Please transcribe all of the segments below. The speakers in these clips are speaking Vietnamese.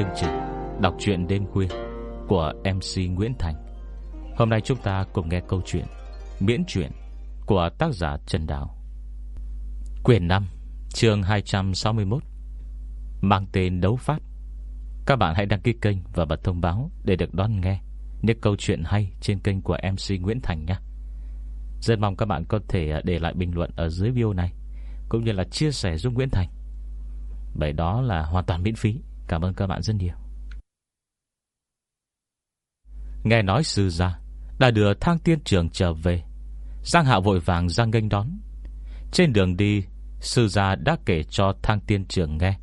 chương trình Đọc truyện đêm khuya Của MC Nguyễn Thành. Hôm nay chúng ta cùng nghe câu chuyện Miễn truyện Của tác giả Trần Đào. Quyền 5 chương 261 Mang tên Đấu Phát Các bạn hãy đăng ký kênh và bật thông báo Để được đón nghe những câu chuyện hay trên kênh của MC Nguyễn Thành nhé. Rất mong các bạn có thể để lại bình luận ở dưới video này, Cũng như là chia sẻ giúp Nguyễn Thành. Bởi đó là hoàn toàn miễn phí. Cảm ơn các bạn rất nhiều. Nghe nói sư gia Đã đưa thang tiên trưởng trở về. Giang Hạ vội vàng ra nghênh đón. Trên đường đi, Sư gia đã kể cho thang tiên trưởng nghe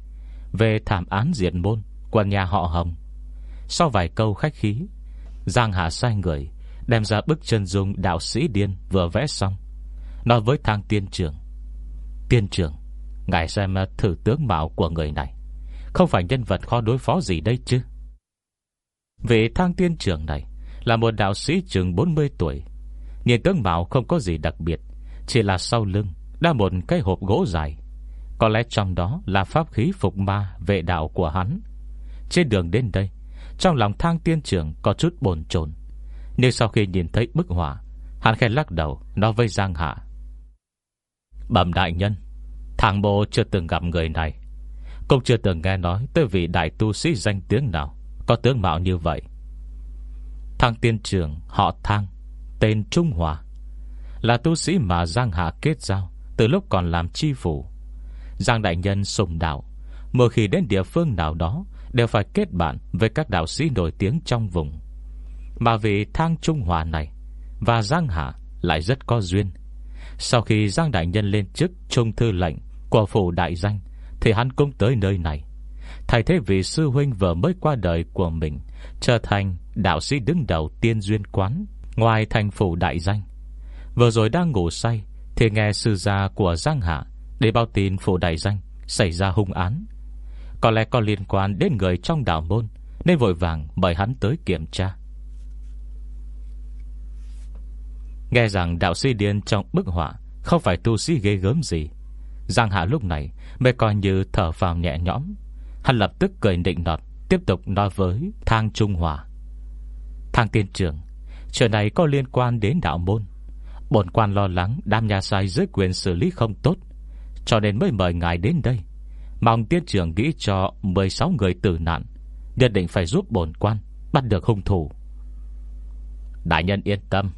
Về thảm án diệt môn Của nhà họ Hồng. Sau vài câu khách khí, Giang Hạ sai người Đem ra bức chân dung đạo sĩ điên vừa vẽ xong, Nói với thang tiên trưởng. Tiên trưởng, Ngài xem thử tướng mạo của người này. Không phải nhân vật khó đối phó gì đây chứ? Vị thang tiên trưởng này Là một đạo sĩ chừng 40 tuổi. Nhìn tướng mạo không có gì đặc biệt, Chỉ là sau lưng Đã một cái hộp gỗ dài. Có lẽ trong đó là pháp khí phục ma Vệ đạo của hắn. Trên đường đến đây, Trong lòng thang tiên trưởng có chút bồn chồn. Nhưng sau khi nhìn thấy bức họa, Hắn khen lắc đầu, Nói với Giang Hạ. Bẩm đại nhân, Thằng bộ chưa từng gặp người này. Cũng chưa từng nghe nói Tới vị đại tu sĩ danh tiếng nào Có tướng mạo như vậy. Thằng tiên trưởng họ Thang Tên Trung Hòa, Là tu sĩ mà Giang Hạ kết giao Từ lúc còn làm chi phủ. Giang Đại Nhân sùng đạo, Mỗi khi đến địa phương nào đó Đều phải kết bạn với các đạo sĩ nổi tiếng trong vùng. Mà vì Thang Trung Hòa này Và Giang Hạ lại rất có duyên. Sau khi Giang Đại Nhân lên chức Trung thư lệnh của phủ đại danh thì hắn cũng tới nơi này. Thay thế vì sư huynh vừa mới qua đời của mình, Trở thành đạo sĩ đứng đầu tiên duyên quán Ngoài thành phủ đại danh. Vừa rồi đang ngủ say Thì nghe sư gia của Giang Hạ Để báo tin phủ đại danh Xảy ra hung án. Có lẽ có liên quan đến người trong đạo môn Nên vội vàng mời hắn tới kiểm tra. Nghe rằng đạo sĩ điên trong bức họa Không phải tu sĩ ghê gớm gì Giang Hạ lúc này Mới coi như thở vào nhẹ nhõm. Hắn lập tức cười định nọt, Tiếp tục nói với Thang Trung Hòa. Thang tiên trưởng Chuyện này có liên quan đến đạo môn. Bồn quan lo lắng Đam nhà sai dưới quyền xử lý không tốt, Cho nên mới mời ngài đến đây. Mong tiên trưởng nghĩ cho 16 người tử nạn, Nhất định phải giúp bồn quan Bắt được hung thủ. Đại nhân yên tâm,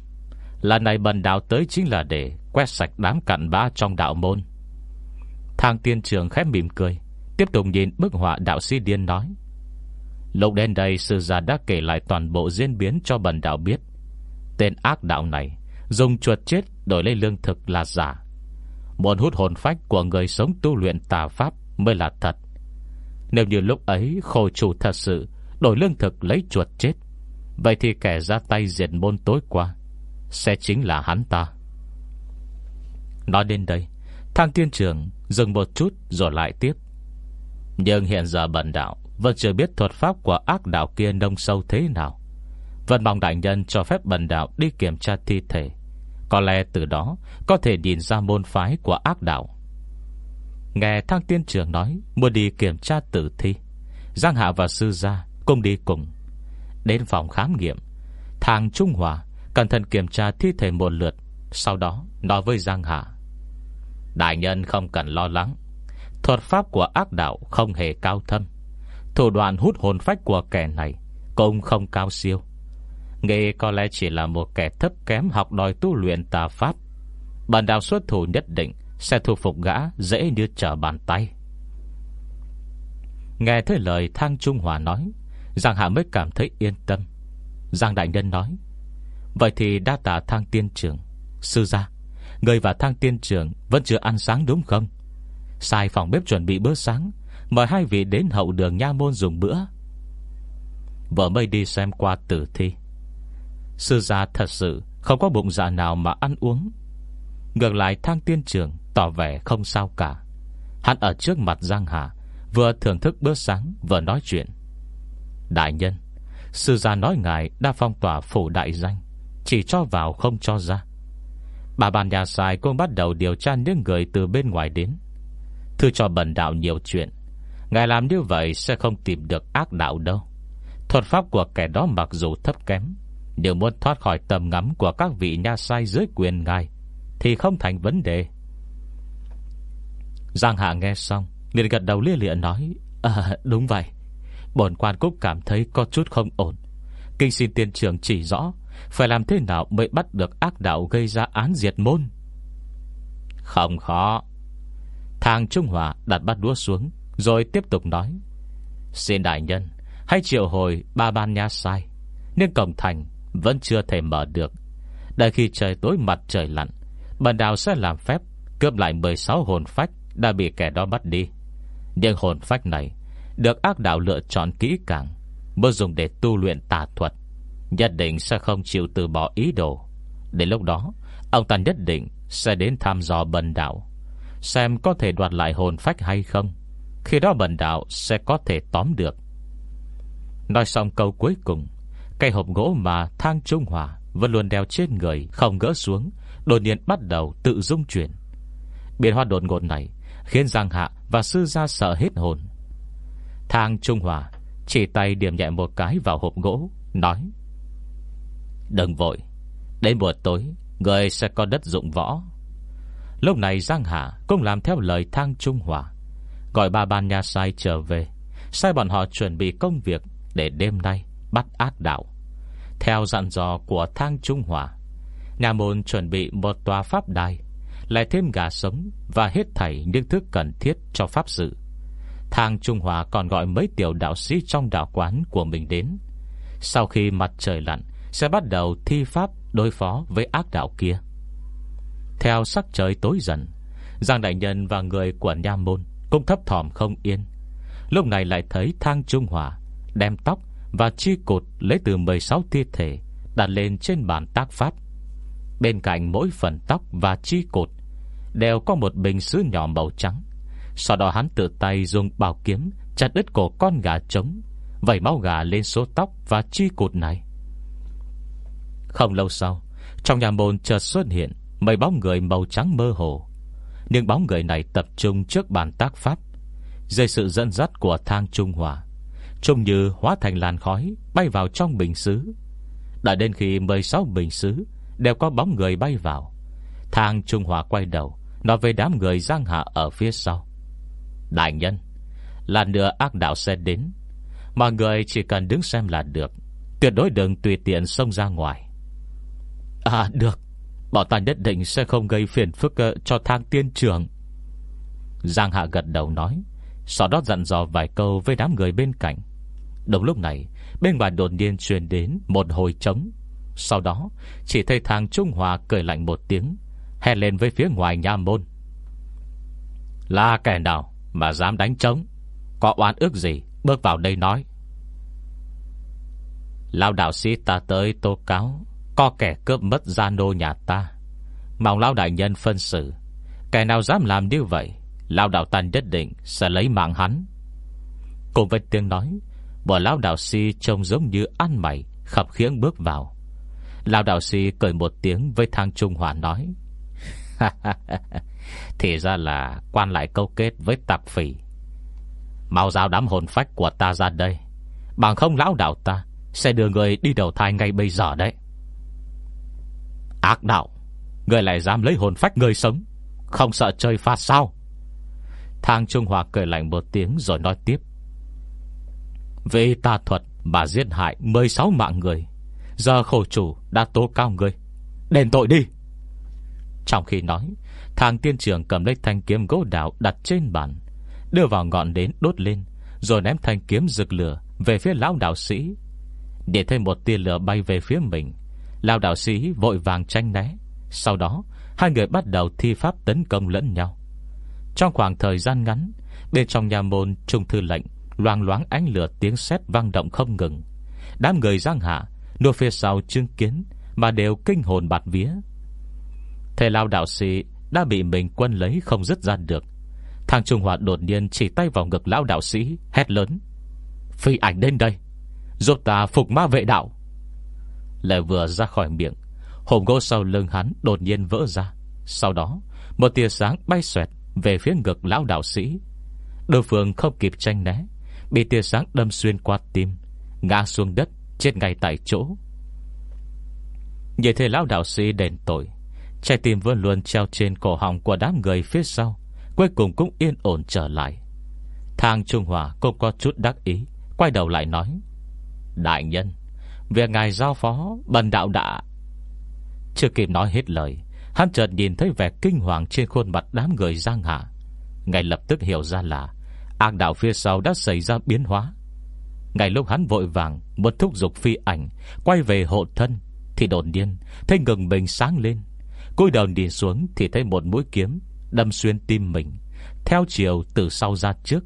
Lần này bần đạo tới chính là để Quét sạch đám cặn bã trong đạo môn. Thang tiên trường khép mỉm cười, Tiếp tục nhìn bức họa đạo sĩ điên nói. Lúc đến đây, Sư gia đã kể lại toàn bộ diễn biến cho bần đạo biết. Tên ác đạo này Dùng chuột chết đổi lấy lương thực là giả. Muốn hút hồn phách của người sống tu luyện tà pháp Mới là thật. Nếu như lúc ấy khổ chủ thật sự Đổi lương thực lấy chuột chết, Vậy thì kẻ ra tay diệt môn tối qua Sẽ chính là hắn ta. Nói đến đây, Thang tiên trưởng dừng một chút rồi lại tiếp. Nhưng hiện giờ bần đạo, Vẫn chưa biết thuật pháp của ác đạo kia nông sâu thế nào. Vẫn mong đại nhân cho phép bần đạo đi kiểm tra thi thể. Có lẽ từ đó Có thể nhìn ra môn phái của ác đạo. Nghe thang tiên trưởng nói, Muốn đi kiểm tra tử thi. Giang Hạ và Sư Gia cùng đi cùng. Đến phòng khám nghiệm Thang Trung Hòa Cẩn thận kiểm tra thi thể một lượt, Sau đó nói với Giang Hạ. Đại nhân không cần lo lắng. Thuật pháp của ác đạo không hề cao thâm. Thủ đoạn hút hồn phách của kẻ này Cũng không cao siêu. Nghĩ có lẽ chỉ là một kẻ thấp kém Học đòi tu luyện tà pháp. Bản đạo xuất thủ nhất định Sẽ thu phục gã dễ như trở bàn tay. Nghe thấy lời Thang Trung Hòa nói, Giang Hạ mới cảm thấy yên tâm. Giang Đại Nhân nói, Vậy thì đa tạ Thang Tiên Trưởng, Sư gia. Người và thang tiên trưởng Vẫn chưa ăn sáng đúng không? Sai phòng bếp chuẩn bị bữa sáng, Mời hai vị đến hậu đường nha môn dùng bữa. Vợ mây đi xem qua tử thi. Sư gia thật sự Không có bụng dạ nào mà ăn uống. Ngược lại, thang tiên trưởng Tỏ vẻ không sao cả. Hắn ở trước mặt Giang Hà, Vừa thưởng thức bữa sáng, vừa nói chuyện. Đại nhân, Sư gia nói ngài đã phong tỏa phủ đại danh, Chỉ cho vào không cho ra. Bà bàn nhà xài cũng bắt đầu điều tra những người từ bên ngoài đến. Thư cho bần đạo nhiều chuyện. Ngài làm như vậy sẽ không tìm được ác đạo đâu. Thuật pháp của kẻ đó mặc dù thấp kém nếu muốn thoát khỏi tầm ngắm Của các vị nha sai dưới quyền ngài Thì không thành vấn đề. Giang Hạ nghe xong, liền gật đầu lia lịa nói À đúng vậy. Bổn quan cũng cảm thấy có chút không ổn. Kinh xin tiên trưởng chỉ rõ phải làm thế nào mới bắt được ác đạo Gây ra án diệt môn? Không khó. Thang Trung Hòa đặt bát đũa xuống, Rồi tiếp tục nói. Xin đại nhân, Hãy triệu hồi ba ban nha sai, Nhưng cổng thành vẫn chưa thể mở được. Đợi khi trời tối mặt trời lặn, Bần đào sẽ làm phép, Cướp lại 16 hồn phách Đã bị kẻ đó bắt đi. Nhưng hồn phách này Được ác đạo lựa chọn kỹ càng, Mới dùng để tu luyện tà thuật. Nhất định sẽ không chịu từ bỏ ý đồ. Đến lúc đó, Ông ta nhất định sẽ đến thăm dò bần đạo, Xem có thể đoạt lại hồn phách hay không. Khi đó bần đạo sẽ có thể tóm được. Nói xong câu cuối cùng, Cây hộp gỗ mà thang trung hòa Vẫn luôn đeo trên người Không gỡ xuống, Đột nhiên bắt đầu tự dung chuyển. Biến hoa đột ngột này Khiến Giang Hạ và Sư Gia sợ hết hồn. Thang Trung Hòa Chỉ tay điểm nhẹ một cái vào hộp gỗ, Nói Đừng vội. Đến buổi tối, Người sẽ có đất dụng võ. Lúc này Giang Hạ cũng làm theo lời Thang Trung Hòa. Gọi ba ban nhà sai trở về. Sai bọn họ chuẩn bị công việc Để đêm nay bắt ác đạo. Theo dặn dò của Thang Trung Hòa, Nhà môn chuẩn bị một tòa pháp đài, Lại thêm gà sống Và hết thảy những thứ cần thiết cho pháp sự. Thang Trung Hòa còn gọi mấy tiểu đạo sĩ Trong đạo quán của mình đến. Sau khi mặt trời lặn sẽ bắt đầu thi pháp đối phó với ác đạo kia. Theo sắc trời tối dần, Giang Đại Nhân và người của Nha Môn Cũng thấp thỏm không yên. Lúc này lại thấy Thang Trung Hòa Đem tóc và chi cột lấy từ 16 thi thể Đặt lên trên bàn tác pháp. Bên cạnh mỗi phần tóc và chi cột Đều có một bình sứ nhỏ màu trắng. Sau đó hắn tự tay dùng bảo kiếm Chặt đứt cổ con gà trống, Vẩy máu gà lên số tóc và chi cột này. Không lâu sau, Trong nhà môn chợt xuất hiện Mấy bóng người màu trắng mơ hồ. Nhưng bóng người này tập trung trước bàn tác pháp, Dưới sự dẫn dắt của thang Trung Hòa, Trông như hóa thành làn khói Bay vào trong bình xứ. Đã đến khi 16 bình xứ Đều có bóng người bay vào, Thang Trung Hòa quay đầu Nói về đám người giang hạ ở phía sau. Đại nhân Là nửa ác đạo sẽ đến. Mọi người chỉ cần đứng xem là được, Tuyệt đối đừng tùy tiện xông ra ngoài. À được. Bọn ta nhất định sẽ không gây phiền phức ờ, Cho thang tiên trưởng. Giang Hạ gật đầu nói. Sau đó dặn dò vài câu với đám người bên cạnh. Đồng lúc này, Bên ngoài đột nhiên truyền đến một hồi trống. Sau đó, Chỉ thấy thang Trung Hòa cười lạnh một tiếng Hẹn lên với phía ngoài nhà môn. Là kẻ nào Mà dám đánh trống? Có oan ước gì? Bước vào đây nói. Lão đạo sĩ ta tới tố cáo. Có kẻ cướp mất gia nô nhà ta. Mong lão đại nhân phân xử. Kẻ nào dám làm như vậy, Lão đạo ta nhất định sẽ lấy mạng hắn. Cùng với tiếng nói Bộ lão đạo si trông giống như ăn mày, Khập khiễng bước vào. Lão đạo si cười một tiếng với thang Trung Hòa nói Thì ra là quan lại câu kết với tạp phỉ. Mau giao đám hồn phách của ta ra đây. Bằng không lão đạo ta Sẽ đưa người đi đầu thai ngay bây giờ đấy. Ác đạo, Người lại dám lấy hồn phách người sống. Không sợ chơi phạt sao? Thang Trung Hòa cười lạnh một tiếng rồi nói tiếp. Vì tà thuật mà giết hại 16 mạng người. Giờ khổ chủ đã tố cao người. Đền tội đi. Trong khi nói, Thang tiên trưởng cầm lấy thanh kiếm gỗ đào Đặt trên bàn, Đưa vào ngọn đến đốt lên, Rồi ném thanh kiếm rực lửa Về phía lão đạo sĩ. Để thêm một tia lửa bay về phía mình Lão đạo sĩ vội vàng tranh né. Sau đó, Hai người bắt đầu thi pháp tấn công lẫn nhau. Trong khoảng thời gian ngắn, Bên trong nhà môn trung thư lệnh Loang loáng ánh lửa tiếng sét vang động không ngừng. Đám người giang hạ, Nô phía sau chứng kiến Mà đều kinh hồn bạt vía. Thầy lao đạo sĩ Đã bị mình quân lấy không dứt ra được. Thằng Trung Hòa đột nhiên chỉ tay vào ngực lão đạo sĩ, Hét lớn. Phi ảnh đến đây, Giúp ta phục ma vệ đạo. Lại vừa ra khỏi miệng. Hồn gỗ sau lưng hắn đột nhiên vỡ ra. Sau đó, Một tia sáng bay xoẹt Về phía ngực lão đạo sĩ. Đối phương không kịp tranh né, Bị tia sáng đâm xuyên qua tim, Ngã xuống đất, Chết ngay tại chỗ. Như thế lão đạo sĩ đền tội, Trái tim vẫn luôn treo trên cổ họng Của đám người phía sau, Cuối cùng cũng yên ổn trở lại. Thang Trung Hòa cũng có chút đắc ý, Quay đầu lại nói, Đại nhân Việc ngài giao phó, bần đạo đã. Chưa kịp nói hết lời, Hắn chợt nhìn thấy vẻ kinh hoàng Trên khuôn mặt đám người giang hạ. Ngài lập tức hiểu ra là Ác đạo phía sau đã xảy ra biến hóa. Ngày lúc hắn vội vàng Muốn thúc giục phi ảnh, Quay về hộ thân, Thì đột nhiên Thấy ngừng mình sáng lên. Cúi đầu đi xuống thì thấy một mũi kiếm Đâm xuyên tim mình, Theo chiều từ sau ra trước.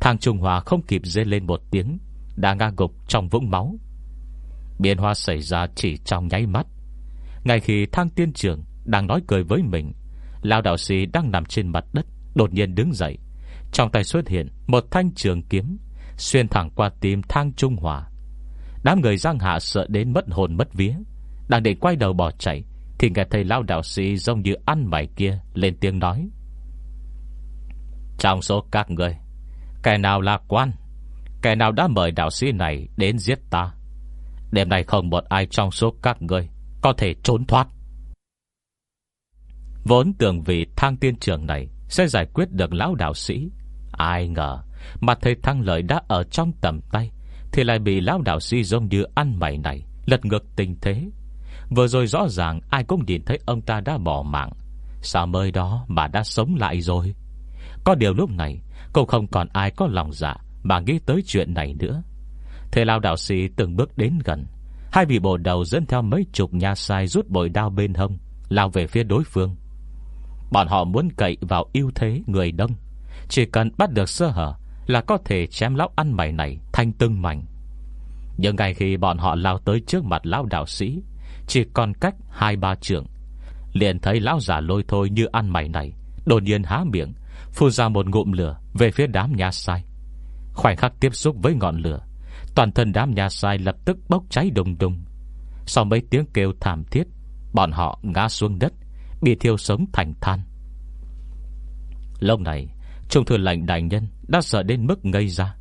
Thang Trung Hòa không kịp dê lên một tiếng, Đã ngã gục trong vũng máu. Biến hóa xảy ra chỉ trong nháy mắt. Ngay khi thang tiên trưởng Đang nói cười với mình, Lao đạo sĩ đang nằm trên mặt đất, Đột nhiên đứng dậy. Trong tay xuất hiện một thanh trường kiếm, Xuyên thẳng qua tim thang Trung Hòa. Đám người giang hạ sợ đến mất hồn mất vía, Đang định quay đầu bỏ chạy, Thì nghe thầy lao đạo sĩ giống như ăn mày kia Lên tiếng nói. Trong số các người, Kẻ nào là quan, Kẻ nào đã mời đạo sĩ này đến giết ta? Đêm nay không một ai trong số các người Có thể trốn thoát. Vốn tưởng vị thang tiên trường này Sẽ giải quyết được lão đạo sĩ. Ai ngờ, Mà thầy thăng lợi đã ở trong tầm tay, Thì lại bị lão đạo sĩ giống như ăn mày này Lật ngược tình thế. Vừa rồi rõ ràng ai cũng nhìn thấy ông ta đã bỏ mạng. Sao mới đó mà đã sống lại rồi? Có điều lúc này, Cũng không còn ai có lòng dạ Mà nghĩ tới chuyện này nữa. Thế lao đạo sĩ từng bước đến gần. Hai vị bộ đầu dẫn theo mấy chục nhà sai Rút bội đao bên hông, Lao về phía đối phương. Bọn họ muốn cậy vào ưu thế người đông. Chỉ cần bắt được sơ hở Là có thể chém lão ăn mày này Thanh tưng mảnh. Nhưng ngay khi bọn họ lao tới trước mặt lão đạo sĩ, Chỉ còn cách hai ba trường, Liền thấy lão giả lôi thôi như ăn mày này, Đột nhiên há miệng, Phun ra một ngụm lửa Về phía đám nhà sai. Khoảnh khắc tiếp xúc với ngọn lửa Toàn thân đám nhà sai lập tức bốc cháy đùng đùng. Sau mấy tiếng kêu thảm thiết, Bọn họ ngã xuống đất, Bị thiêu sống thành than. Lâu này, Trung thư lệnh đại nhân Đã sợ đến mức ngây ra.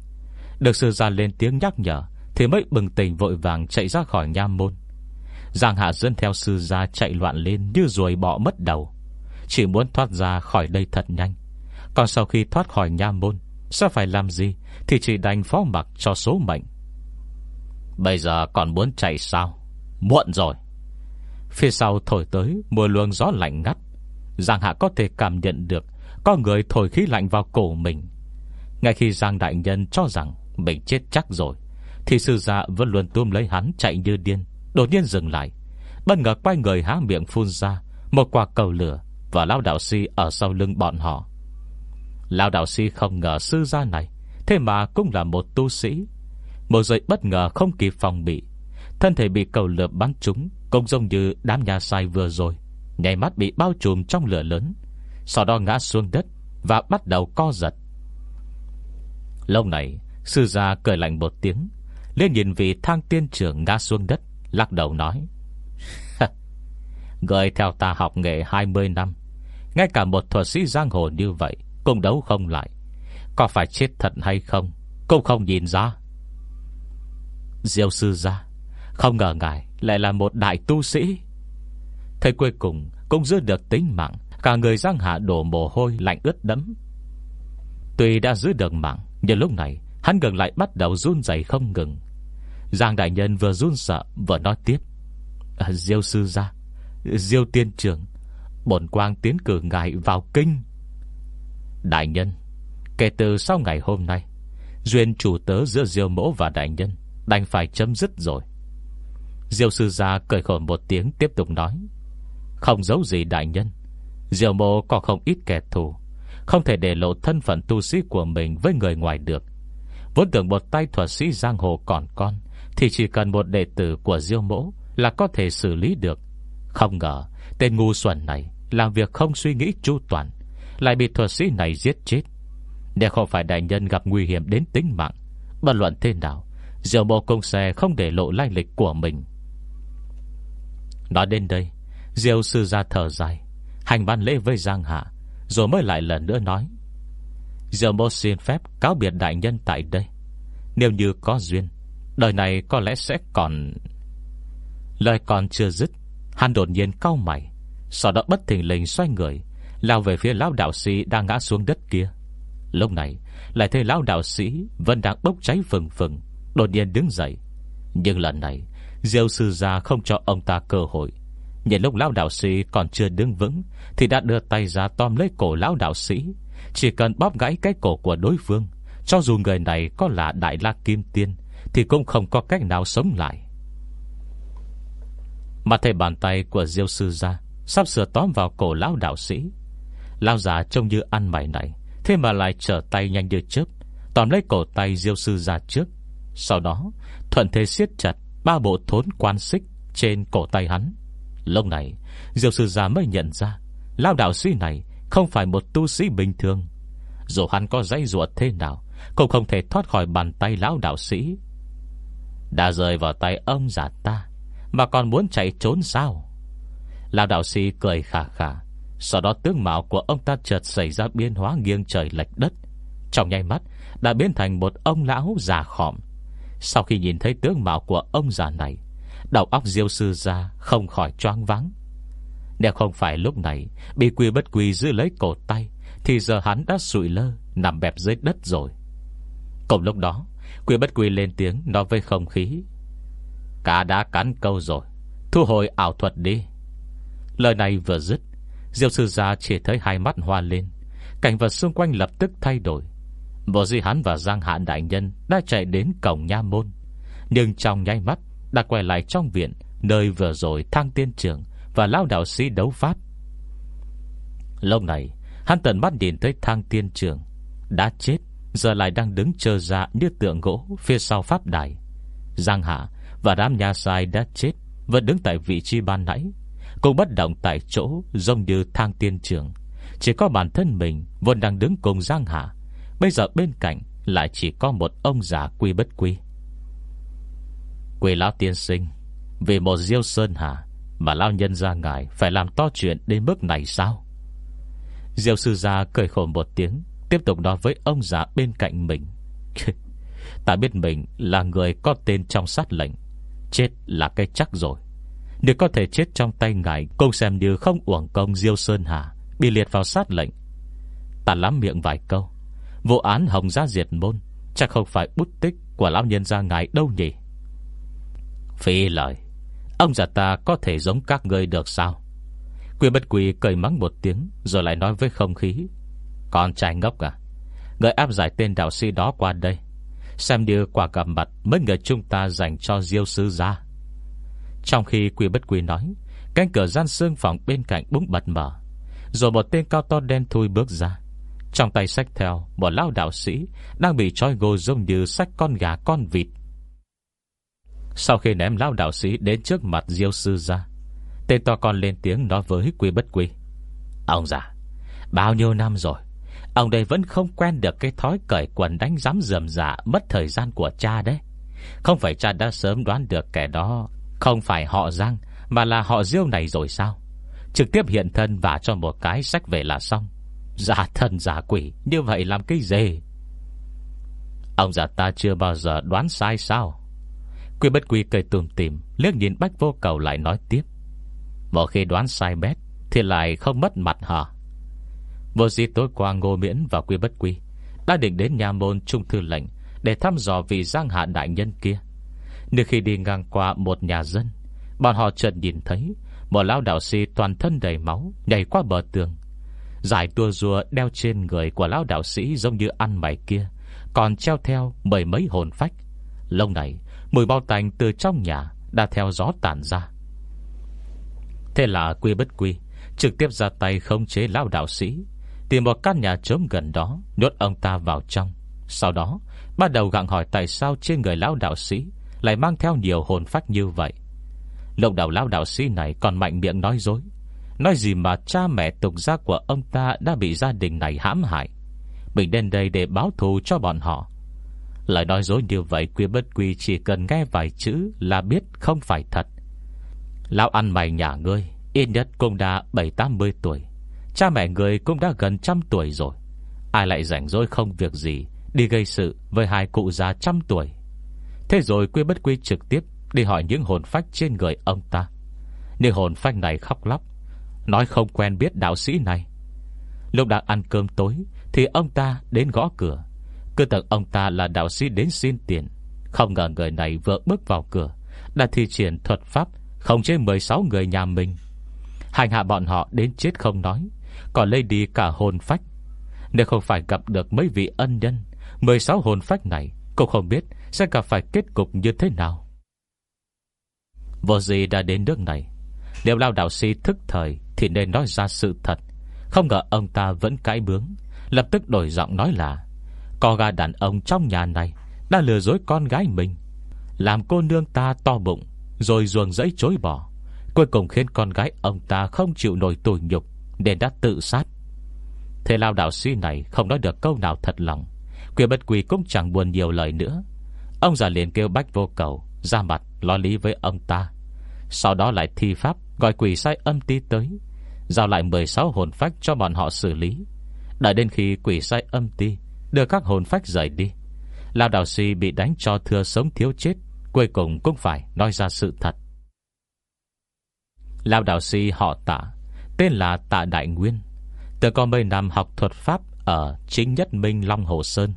Được sư gia lên tiếng nhắc nhở Thì mới bừng tỉnh vội vàng chạy ra khỏi nha môn. Giang hạ dân theo sư gia chạy loạn lên Như ruồi bỏ mất đầu. Chỉ muốn thoát ra khỏi đây thật nhanh. Còn sau khi thoát khỏi nha môn Sao phải làm gì Thì chỉ đành phó mặc cho số mệnh. Bây giờ còn muốn chạy sao? Muộn rồi. Phía sau thổi tới mưa luồng gió lạnh ngắt. Giang Hạ có thể cảm nhận được Có người thổi khí lạnh vào cổ mình. Ngay khi Giang Đại Nhân cho rằng Mình chết chắc rồi, Thì sư gia vẫn luôn tuôn lấy hắn chạy như điên, Đột nhiên dừng lại. Bất ngờ quay người há miệng phun ra Một quả cầu lửa Và lao đạo si ở sau lưng bọn họ. Lao đạo si không ngờ sư gia này Thế mà cũng là một tu sĩ một giây bất ngờ không kịp phòng bị. Thân thể bị cầu lửa bắn trúng, Cũng giống như đám nhà sai vừa rồi, Nhảy mắt bị bao trùm trong lửa lớn, Sau đó ngã xuống đất Và bắt đầu co giật. Lâu này, Sư gia cười lạnh một tiếng Lên nhìn vị thang tiên trưởng ngã xuống đất, Lắc đầu nói Người theo ta học nghệ 20 năm, Ngay cả một thuật sĩ giang hồ như vậy Cũng đấu không lại. Có phải chết thật hay không, Cũng không nhìn ra. Diêu sư gia Không ngờ ngài lại là một đại tu sĩ. Thầy cuối cùng Cũng giữ được tính mạng Cả người giang hạ đổ mồ hôi lạnh ướt đẫm. Tuy đã giữ được mạng Nhưng lúc này hắn gần lại bắt đầu run dày không ngừng. Giang đại nhân vừa run sợ Vừa nói tiếp. À, Diêu sư gia Diêu tiên trưởng Bổn quang tiến cử ngài vào kinh. Đại nhân Kể từ sau ngày hôm nay Duyên chủ tớ giữa Diêu mẫu và đại nhân Đành phải chấm dứt rồi. Diêu sư gia cười khổ một tiếng Tiếp tục nói. Không giấu gì đại nhân. Diêu mô có không ít kẻ thù. Không thể để lộ thân phận tu sĩ của mình Với người ngoài được. Vốn tưởng một tay thuật sĩ giang hồ còn con, Thì chỉ cần một đệ tử của Diêu mỗ Là có thể xử lý được. Không ngờ, tên ngu xuẩn này Làm việc không suy nghĩ chu toàn, Lại bị thuật sĩ này giết chết. Nếu không phải đại nhân gặp nguy hiểm đến tính mạng, Bất luận thế nào Diêu mộ công xe không để lộ lai lịch của mình. Nói đến đây, Diêu sư ra thở dài, Hành ban lễ với Giang Hạ, Rồi mới lại lần nữa nói Diệu mộ xin phép cáo biệt đại nhân tại đây. Nếu như có duyên, Đời này có lẽ sẽ còn Lời còn chưa dứt, Hắn đột nhiên cau mày, Sau đó bất thình lình xoay người, Lao về phía lão đạo sĩ đang ngã xuống đất kia. Lúc này, Lại thấy lão đạo sĩ Vẫn đang bốc cháy phừng phừng. Đột nhiên đứng dậy. Nhưng lần này, Diêu sư gia không cho ông ta cơ hội. Nhìn lúc lão đạo sĩ còn chưa đứng vững, Thì đã đưa tay ra tóm lấy cổ lão đạo sĩ. Chỉ cần bóp gãy cái cổ của đối phương, Cho dù người này có là Đại La Kim Tiên, Thì cũng không có cách nào sống lại. Mà thấy bàn tay của Diêu sư gia Sắp sửa tóm vào cổ lão đạo sĩ. Lão già trông như ăn mày này, Thế mà lại trở tay nhanh như chớp, Tóm lấy cổ tay Diêu sư ra trước. Sau đó, thuận thế siết chặt Ba bộ thốn quan xích Trên cổ tay hắn. Lúc này Diệu sư già mới nhận ra Lao đạo sĩ này không phải một tu sĩ bình thường. Dù hắn có dãy ruột thế nào, Cũng không thể thoát khỏi bàn tay lão đạo sĩ. Đã rơi vào tay ông già ta, Mà còn muốn chạy trốn sao? Lão đạo sĩ cười khả khả Sau đó tướng mạo của ông ta chợt xảy ra biến hóa nghiêng trời lệch đất. Trong nháy mắt, Đã biến thành một ông lão già khỏm sau khi nhìn thấy tướng mạo của ông già này, Đầu óc diêu sư ra Không khỏi choáng vắng Nếu không phải lúc này Bị quy bất quy giữ lấy cổ tay, Thì giờ hắn đã sụi lơ, Nằm bẹp dưới đất rồi. Cùng lúc đó, Quy bất quy lên tiếng nói với không khí Cả đã cắn câu rồi, Thu hồi ảo thuật đi. Lời này vừa dứt, Diêu sư gia chỉ thấy hai mắt hoa lên, Cảnh vật xung quanh lập tức thay đổi. Bộ di hán và Giang Hạ Đại Nhân Đã chạy đến cổng nha môn. Nhưng trong nháy mắt, Đã quay lại trong viện, Nơi vừa rồi thang tiên trưởng Và lao đạo sĩ đấu pháp. Lâu này, Hắn tận mắt nhìn thấy thang tiên trưởng Đã chết, Giờ lại đang đứng chờ ra như tượng gỗ Phía sau pháp đài. Giang Hạ và đám nhà sai đã chết, Vẫn đứng tại vị trí ban nãy, Cũng bất động tại chỗ Giống như thang tiên trưởng. Chỉ có bản thân mình Vẫn đang đứng cùng Giang Hạ Bây giờ bên cạnh Lại chỉ có một ông già quy bất quy. Quỷ lão tiên sinh, Vì một diêu sơn hà Mà lao nhân ra ngài Phải làm to chuyện đến mức này sao? Diêu sư gia cười khổ một tiếng, Tiếp tục nói với ông già bên cạnh mình. Ta biết mình là người có tên trong sát lệnh, Chết là cái chắc rồi. Nếu có thể chết trong tay ngài Cũng xem như không uổng công Diêu Sơn Hà Bị liệt vào sát lệnh. Ta lắm miệng vài câu Vụ án hồng gia diệt môn, Chắc không phải bút tích của lão nhân gia ngài đâu nhỉ? Phi lời, Ông già ta có thể giống các người được sao? Quyền bất quỳ cười mắng một tiếng, Rồi lại nói với không khí. Con trai ngốc à Người áp giải tên đạo sĩ đó qua đây, Xem như quả gặp mặt Mấy người chúng ta dành cho diêu sư ra Trong khi quỳ bất quỳ nói, Cánh cửa gian xương phòng bên cạnh búng bật mở, Rồi một tên cao to đen thui bước ra. Trong tay sách theo, Một lao đạo sĩ Đang bị trói gô giống như sách con gà con vịt. Sau khi ném lao đạo sĩ Đến trước mặt diêu sư ra Tên to con lên tiếng nói với quy bất quy. Ông già, Bao nhiêu năm rồi, Ông đây vẫn không quen được cái thói cởi quần đánh giám dườm dạ Mất thời gian của cha đấy. Không phải cha đã sớm đoán được kẻ đó Không phải họ răng Mà là họ Diêu này rồi sao? Trực tiếp hiện thân và cho một cái sách về là xong. Giả thần giả quỷ, Như vậy làm cái gì? Ông già ta chưa bao giờ đoán sai sao? Quy bất quy cười tùm tìm, Liếc nhìn bách vô cầu lại nói tiếp. Một khi đoán sai bét, Thì lại không mất mặt hả? Vô di tối qua ngô miễn và quy bất quy Đã định đến nhà môn trung thư lệnh Để thăm dò vị giang hạ đại nhân kia. Nếu khi đi ngang qua một nhà dân, Bọn họ chợt nhìn thấy Một lão đạo sĩ toàn thân đầy máu Nhảy qua bờ tường Giải tua rùa đeo trên người của lão đạo sĩ Giống như ăn mày kia, Còn treo theo mười mấy hồn phách. Lâu này, Mùi bao tành từ trong nhà Đã theo gió tản ra. Thế là quy bất quy, Trực tiếp ra tay khống chế lão đạo sĩ, Tìm một căn nhà trống gần đó, Nhốt ông ta vào trong. Sau đó, bắt đầu gặng hỏi tại sao Trên người lão đạo sĩ Lại mang theo nhiều hồn phách như vậy. Lộng đầu lão đạo sĩ này còn mạnh miệng nói dối Nói gì mà cha mẹ tục gia của ông ta Đã bị gia đình này hãm hại. Mình đến đây để báo thù cho bọn họ. Lời nói dối như vậy, Quy bất quy chỉ cần nghe vài chữ Là biết không phải thật. Lão ăn mày nhà ngươi, Ít nhất cũng đã 7-80 tuổi. Cha mẹ người cũng đã gần trăm tuổi rồi. Ai lại rảnh rỗi không việc gì, Đi gây sự với hai cụ già trăm tuổi? Thế rồi quy bất quy trực tiếp Đi hỏi những hồn phách trên người ông ta. Những hồn phách này khóc lóc Nói không quen biết đạo sĩ này. Lúc đang ăn cơm tối, Thì ông ta đến gõ cửa. Cứ tưởng ông ta là đạo sĩ đến xin tiền. Không ngờ người này vừa bước vào cửa, Đã thi triển thuật pháp Không chế 16 người nhà mình. Hành hạ bọn họ đến chết không nói, Còn lấy đi cả hồn phách. Nếu không phải gặp được mấy vị ân nhân 16 hồn phách này Cũng không biết sẽ gặp phải kết cục như thế nào. Vô gì đã đến nước này. Đều lao đạo sĩ thức thời thì nên nói ra sự thật. Không ngờ ông ta vẫn cãi bướng, Lập tức đổi giọng nói là, Có gà đàn ông trong nhà này, Đã lừa dối con gái mình. Làm cô nương ta to bụng, Rồi ruồng dẫy chối bỏ, Cuối cùng khiến con gái ông ta không chịu nổi tủi nhục, Nên đã tự sát. Thế lao đạo sĩ này không nói được câu nào thật lòng Quyền bất quỳ cũng chẳng buồn nhiều lời nữa. Ông già liền kêu bách vô cầu, Ra mặt lo lý với ông ta. Sau đó lại thi pháp, Gọi quỷ sai âm ti tới. Giao lại 16 hồn phách cho bọn họ xử lý. Đợi đến khi quỷ sai âm ti, Đưa các hồn phách rời đi, Lao đạo sĩ bị đánh cho thưa sống thiếu chết, Cuối cùng cũng phải nói ra sự thật. Lao đạo sĩ họ tạ, Tên là tạ Đại Nguyên, Từ có mấy năm học thuật pháp Ở chính nhất Minh Long Hồ Sơn.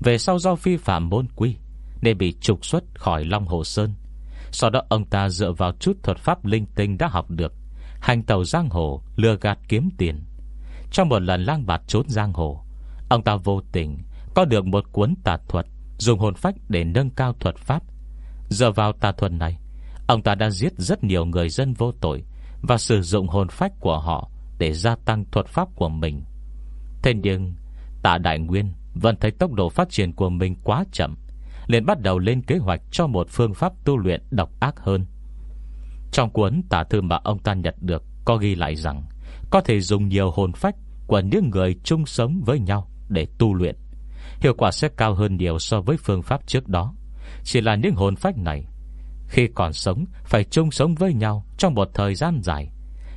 Về sau do phi phạm môn quy, Nên bị trục xuất khỏi Long Hồ Sơn. Sau đó ông ta dựa vào chút thuật pháp linh tinh đã học được. Hành tàu giang hồ Lừa gạt kiếm tiền. Trong một lần lang bạt trốn giang hồ, Ông ta vô tình Có được một cuốn tà thuật Dùng hồn phách để nâng cao thuật pháp. Giờ vào tà thuật này, Ông ta đã giết rất nhiều người dân vô tội Và sử dụng hồn phách của họ Để gia tăng thuật pháp của mình. Thế nhưng Tạ Đại Nguyên vẫn thấy tốc độ phát triển của mình quá chậm, liền bắt đầu lên kế hoạch cho một phương pháp tu luyện độc ác hơn. Trong cuốn tả thư mà ông ta nhận được, Có ghi lại rằng Có thể dùng nhiều hồn phách Của những người chung sống với nhau Để tu luyện. Hiệu quả sẽ cao hơn nhiều so với phương pháp trước đó. Chỉ là những hồn phách này, khi còn sống, Phải chung sống với nhau Trong một thời gian dài.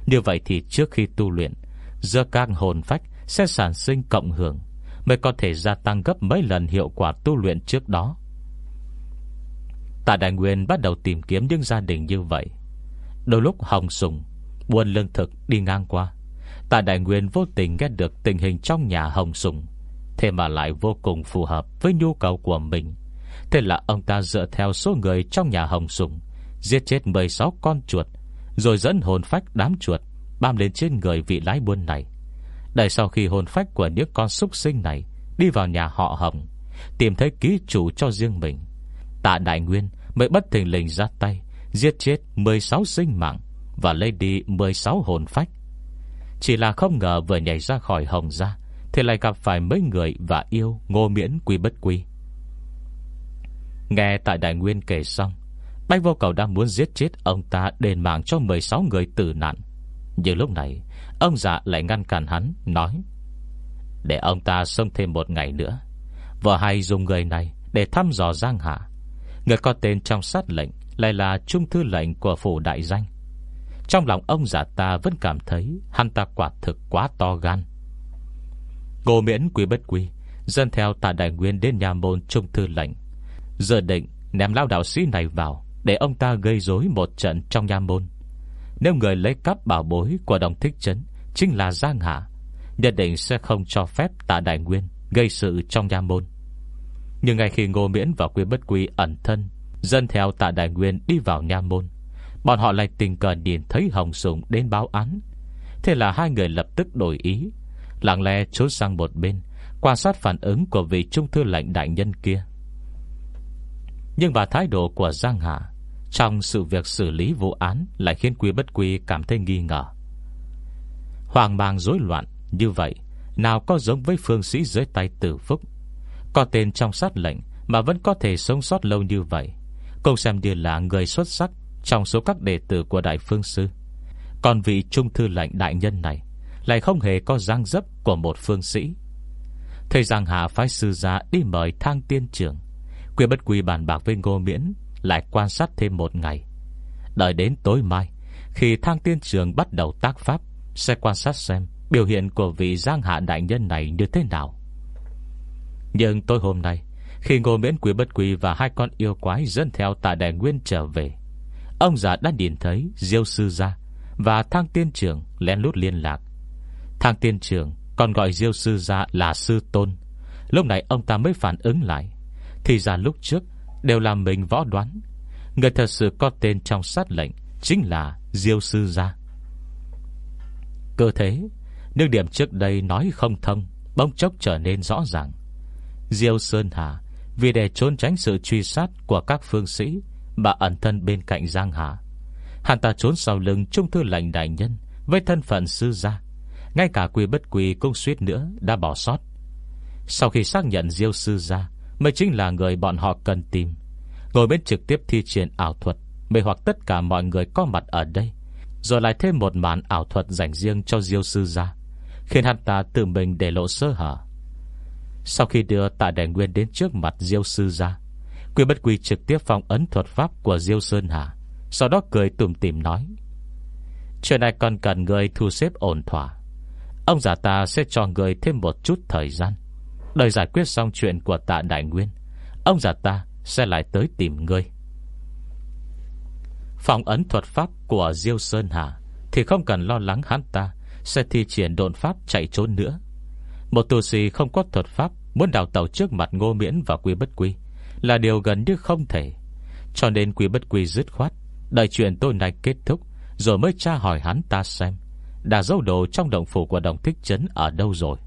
Như vậy thì trước khi tu luyện, Giữa các hồn phách sẽ sản sinh cộng hưởng, Mới có thể gia tăng gấp mấy lần hiệu quả tu luyện trước đó. Tạ Đại Nguyên bắt đầu tìm kiếm những gia đình như vậy. Đôi lúc Hồng Sùng Buôn lương thực đi ngang qua. Tạ Đại Nguyên vô tình nghe được tình hình trong nhà Hồng Sùng, Thế mà lại vô cùng phù hợp với nhu cầu của mình. Thế là ông ta dựa theo số người trong nhà Hồng Sùng, Giết chết 16 con chuột, Rồi dẫn hồn phách đám chuột Bám lên trên người vị lái buôn này. Đợi sau khi hồn phách của những con súc sinh này Đi vào nhà họ Hồng, Tìm thấy ký chủ cho riêng mình, Tạ Đại Nguyên mới bất thình lình ra tay Giết chết 16 sinh mạng Và lấy đi 16 hồn phách. Chỉ là không ngờ vừa nhảy ra khỏi Hồng ra Thì lại gặp phải mấy người và yêu Ngô miễn quy bất quy. Nghe tại Đại Nguyên kể xong, Bách vô cầu đang muốn giết chết ông ta Đền mạng cho 16 người tử nạn. Nhưng lúc này, Ông già lại ngăn cản hắn, Nói, Để ông ta sống thêm một ngày nữa, Vợ hay dùng người này Để thăm dò Giang Hạ. Người có tên trong sát lệnh lại là trung thư lệnh của phủ đại danh. Trong lòng ông giả ta vẫn cảm thấy Hắn ta quả thực quá to gan. Ngô miễn quý bất quý Dân theo tà đại nguyên đến nhà môn trung thư lệnh, Giờ định ném lao đạo sĩ này vào Để ông ta gây rối một trận trong nhà môn. Nếu người lấy cắp bảo bối Của đồng thích chấn Chính là Giang Hạ Nhất định sẽ không cho phép tạ đại nguyên Gây sự trong nhà môn. Nhưng ngay khi Ngô Miễn và Quy Bất Quy ẩn thân Dân theo tạ đại nguyên đi vào nha môn. Bọn họ lại tình cờ nhìn thấy Hồng Sùng đến báo án. Thế là hai người lập tức đổi ý. Lặng lẽ trốn sang một bên, Quan sát phản ứng của vị trung thư lệnh đại nhân kia. Nhưng và thái độ của Giang Hà Trong sự việc xử lý vụ án Lại khiến Quy Bất Quy cảm thấy nghi ngờ. Hoàng mang rối loạn Như vậy, Nào có giống với phương sĩ dưới tay tử phúc? Có tên trong sát lệnh Mà vẫn có thể sống sót lâu như vậy. Cũng xem như là người xuất sắc Trong số các đệ tử của Đại Phương Sư. Còn vị trung thư lệnh đại nhân này Lại không hề có giang dấp Của một phương sĩ. Thầy Giang Hà phái sư gia đi mời thang tiên trưởng Quyên bất quy bàn bạc với Ngô Miễn, Lại quan sát thêm một ngày. Đợi đến tối mai, Khi thang tiên trường bắt đầu tác pháp, Sẽ quan sát xem Biểu hiện của vị Giang Hạ Đại Nhân này như thế nào. Nhưng tối hôm nay khi Ngô Miễn Quý Bất Quý Và hai con yêu quái dẫn theo tạ đại nguyên trở về, Ông già đã nhìn thấy Diêu sư gia Và thang tiên trưởng lén lút liên lạc. Thang tiên trưởng còn gọi Diêu sư gia là sư tôn. Lúc này ông ta mới phản ứng lại. Thì ra lúc trước Đều là mình võ đoán. Người thật sự có tên trong sát lệnh Chính là Diêu sư gia. Cơ thế nước điểm trước đây nói không thông Bông chốc trở nên rõ ràng. Diêu Sơn Hà vì để trốn tránh sự truy sát Của các phương sĩ Mà ẩn thân bên cạnh Giang Hà. Hắn ta trốn sau lưng Trung thư lệnh đại nhân Với thân phận sư gia. Ngay cả quy bất quy cũng suýt nữa Đã bỏ sót. Sau khi xác nhận Diêu sư gia Mới chính là người bọn họ cần tìm, Ngồi bên trực tiếp thi triển ảo thuật Mê hoặc tất cả mọi người có mặt ở đây, Rồi lại thêm một màn ảo thuật dành riêng cho Diêu sư gia, Khiến hắn ta tự mình để lộ sơ hở. Sau khi đưa tạ đại nguyên đến trước mặt Diêu sư gia, Quy bất quy trực tiếp phong ấn thuật pháp của Diêu Sơn Hà, Sau đó cười tùm tìm nói, Chuyện này còn cần người thu xếp ổn thỏa. Ông già ta sẽ cho người thêm một chút thời gian. Đợi giải quyết xong chuyện của tạ đại nguyên, Ông già ta sẽ lại tới tìm ngươi. Phòng ấn thuật pháp của Diêu Sơn Hà Thì không cần lo lắng hắn ta Sẽ thi triển độn pháp chạy trốn nữa. Một tù sĩ không có thuật pháp, Muốn đào tàu trước mặt ngô miễn và quy bất quy, Là điều gần như không thể. Cho nên quy bất quy dứt khoát, Đợi chuyện tôi này kết thúc, Rồi mới tra hỏi hắn ta xem, Đã dấu đồ trong động phủ của đồng thích trấn Ở đâu rồi.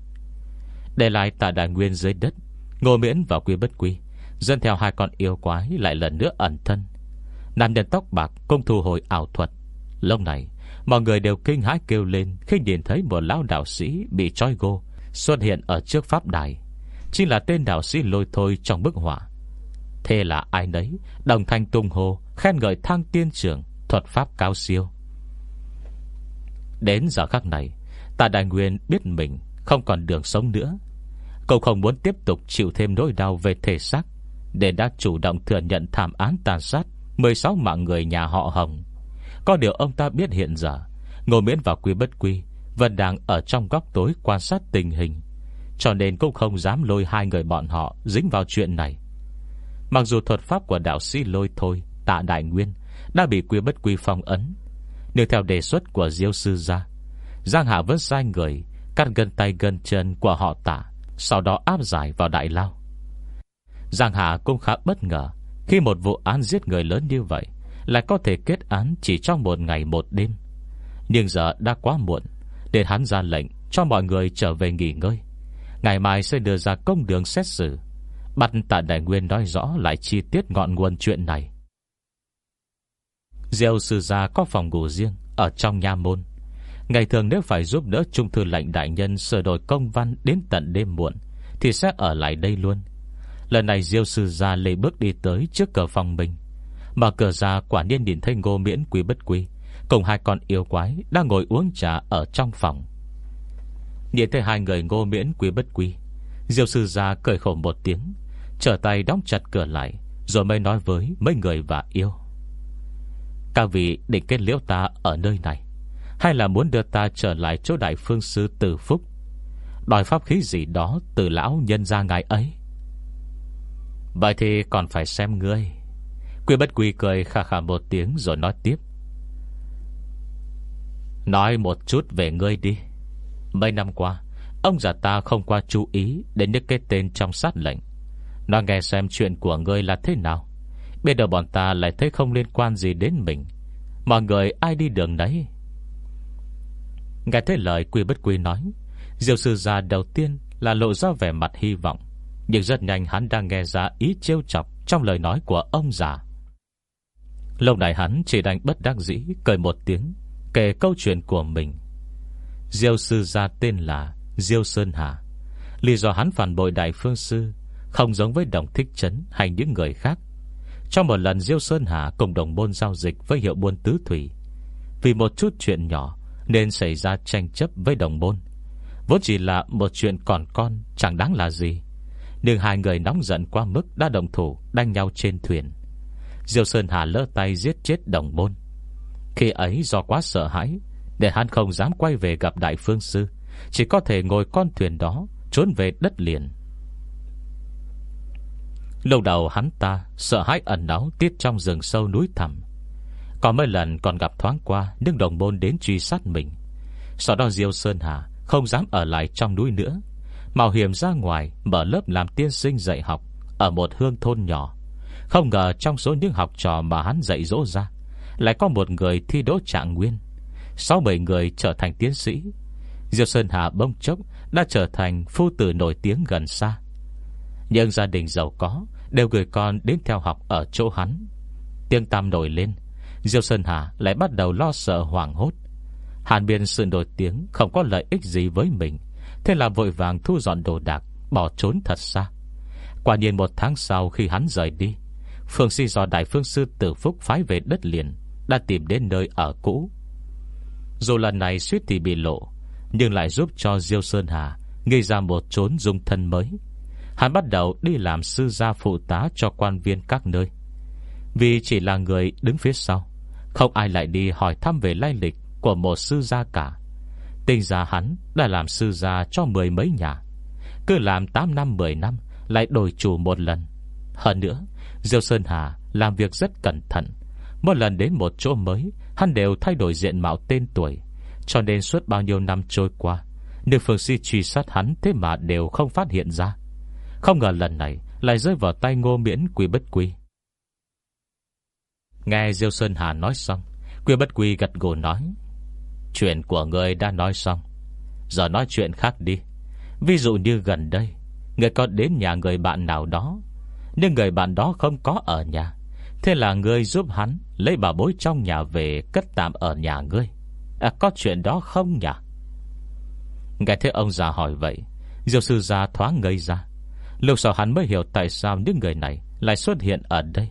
Để lại tại đại nguyên dưới đất, Ngô miễn và quy bất quy Dân theo hai con yêu quái lại lần nữa ẩn thân. Nam nhân tóc bạc công thu hồi ảo thuật. Lúc này, Mọi người đều kinh hãi kêu lên Khi nhìn thấy một lão đạo sĩ bị trói gô Xuất hiện ở trước pháp đài. Chính là tên đạo sĩ lôi thôi trong bức họa. Thế là ai nấy, Đồng thanh tung hô, Khen ngợi thang tiên trưởng, Thuật pháp cao siêu. Đến giờ khắc này, Tạ Đại Nguyên biết mình Không còn đường sống nữa. Cậu không muốn tiếp tục chịu thêm nỗi đau về thể xác Để đã chủ động thừa nhận thảm án tàn sát 16 mạng người nhà họ Hồng. Có điều ông ta biết hiện giờ ngồi Miễn và Quy Bất Quy vẫn đang ở trong góc tối quan sát tình hình, Cho nên cũng không dám lôi hai người bọn họ Dính vào chuyện này. Mặc dù thuật pháp của đạo sĩ lôi thôi, Tạ Đại Nguyên, Đã bị Quy Bất Quy phong ấn, Nhưng theo đề xuất của Diêu Sư Gia, Giang Hạ vẫn sai người Cắt gân tay gân chân của họ tạ, Sau đó áp giải vào đại lao. Giang Hạ cũng khá bất ngờ khi một vụ án giết người lớn như vậy Lại có thể kết án chỉ trong một ngày một đêm. Nhưng giờ đã quá muộn để hắn ra lệnh cho mọi người trở về nghỉ ngơi. Ngày mai sẽ đưa ra công đường xét xử. Bắt tạ đại nguyên nói rõ lại chi tiết ngọn nguồn chuyện này. Diêu sư gia có phòng ngủ riêng Ở trong nhà môn. Ngày thường nếu phải giúp đỡ Trung thư lệnh đại nhân Sửa đổi công văn đến tận đêm muộn, Thì sẽ ở lại đây luôn. Lần này Diêu sư gia lê bước đi tới Trước cửa phòng mình. Mở cửa ra, quả nhiên nhìn thấy ngô miễn quý bất quý Cùng hai con yêu quái Đang ngồi uống trà ở trong phòng. Nhìn thấy hai người ngô miễn quý bất quý, Diêu sư ra cười khổ một tiếng, Trở tay đóng chặt cửa lại, Rồi mới nói với mấy người và yêu. Các vị định kết liễu ta ở nơi này, Hay là muốn đưa ta trở lại chỗ đại phương sư Từ Phúc? Đòi pháp khí gì đó Từ lão nhân ra ngài ấy. Vậy thì còn phải xem ngươi. Quy bất quy cười khà khà một tiếng rồi nói tiếp. Nói một chút về ngươi đi. Mấy năm qua, Ông già ta không qua chú ý Đến những cái tên trong sát lệnh. Nói nghe xem chuyện của ngươi là thế nào. Bây giờ bọn ta lại thấy không liên quan gì đến mình. Mọi người ai đi đường đấy Nghe thấy lời quy bất quy nói Diệu sư già đầu tiên là lộ ra vẻ mặt hy vọng. Nhưng rất nhanh hắn đang nghe ra ý trêu chọc Trong lời nói của ông già. Lâu này hắn chỉ đành bất đắc dĩ, Cười một tiếng. Kể câu chuyện của mình. Diêu sư gia tên là Diêu Sơn Hà. Lý do hắn phản bội Đại Phương Sư Không giống với đồng thích chấn Hay những người khác. Trong một lần Diêu Sơn Hà cùng đồng môn giao dịch Với hiệu buôn tứ thủy, Vì một chút chuyện nhỏ Nên xảy ra tranh chấp với đồng môn. Vốn chỉ là một chuyện còn con, Chẳng đáng là gì. Nhưng hai người nóng giận qua mức đã đồng thủ Đánh nhau trên thuyền. Diêu Sơn Hà lỡ tay giết chết đồng môn. Khi ấy do quá sợ hãi, Để hắn không dám quay về gặp Đại Phương Sư, Chỉ có thể ngồi con thuyền đó, Trốn về đất liền. Lâu đầu hắn ta Sợ hãi ẩn náu tiết trong rừng sâu núi thẳm. Có mấy lần còn gặp thoáng qua Những đồng môn đến truy sát mình. Sau đó Diêu Sơn Hà Không dám ở lại trong núi nữa, Mạo hiểm ra ngoài Mở lớp làm tiên sinh dạy học Ở một hương thôn nhỏ. Không ngờ trong số những học trò mà hắn dạy dỗ ra lại có một người thi đỗ trạng nguyên. Sáu bảy người trở thành tiến sĩ Diêu Sơn Hà bông chốc Đã trở thành phu tử nổi tiếng gần xa. Nhưng gia đình giàu có Đều gửi con đến theo học ở chỗ hắn. Tiếng tam nổi lên Diêu Sơn Hà lại bắt đầu lo sợ hoảng hốt. Hàn biên sự nổi tiếng Không có lợi ích gì với mình, Thế là vội vàng thu dọn đồ đạc, Bỏ trốn thật xa. Quả nhiên một tháng sau khi hắn rời đi, Phương si do Đại Phương Sư Tử Phúc phái về đất liền đã tìm đến nơi ở cũ. Dù lần này suýt thì bị lộ, Nhưng lại giúp cho Diêu Sơn Hà Gây ra một trốn dung thân mới. Hắn bắt đầu đi làm sư gia phụ tá Cho quan viên các nơi. Vì chỉ là người đứng phía sau, Không ai lại đi hỏi thăm về lai lịch Của một sư gia cả. Tình ra hắn đã làm sư gia cho mười mấy nhà. Cứ làm 8 năm 10 năm, Lại đổi chủ một lần. Hơn nữa, Diêu Sơn Hà làm việc rất cẩn thận mỗi lần đến một chỗ mới, Hắn đều thay đổi diện mạo tên tuổi. Cho nên suốt bao nhiêu năm trôi qua Nữ phương si truy sát hắn Thế mà đều không phát hiện ra. Không ngờ lần này Lại rơi vào tay ngô miễn quy bất quy Nghe Diêu Sơn Hà nói xong Quy bất quy gật gù nói, Chuyện của người đã nói xong. Giờ nói chuyện khác đi. Ví dụ như gần đây Người có đến nhà người bạn nào đó, Nhưng người bạn đó không có ở nhà. Thế là người giúp hắn Lấy bà bối trong nhà về Cất tạm ở nhà ngươi. À, Có chuyện đó không nhỉ? Nghe thấy ông già hỏi vậy Diệu sư già thoáng ngây ra. Lúc sau hắn mới hiểu tại sao những người này Lại xuất hiện ở đây.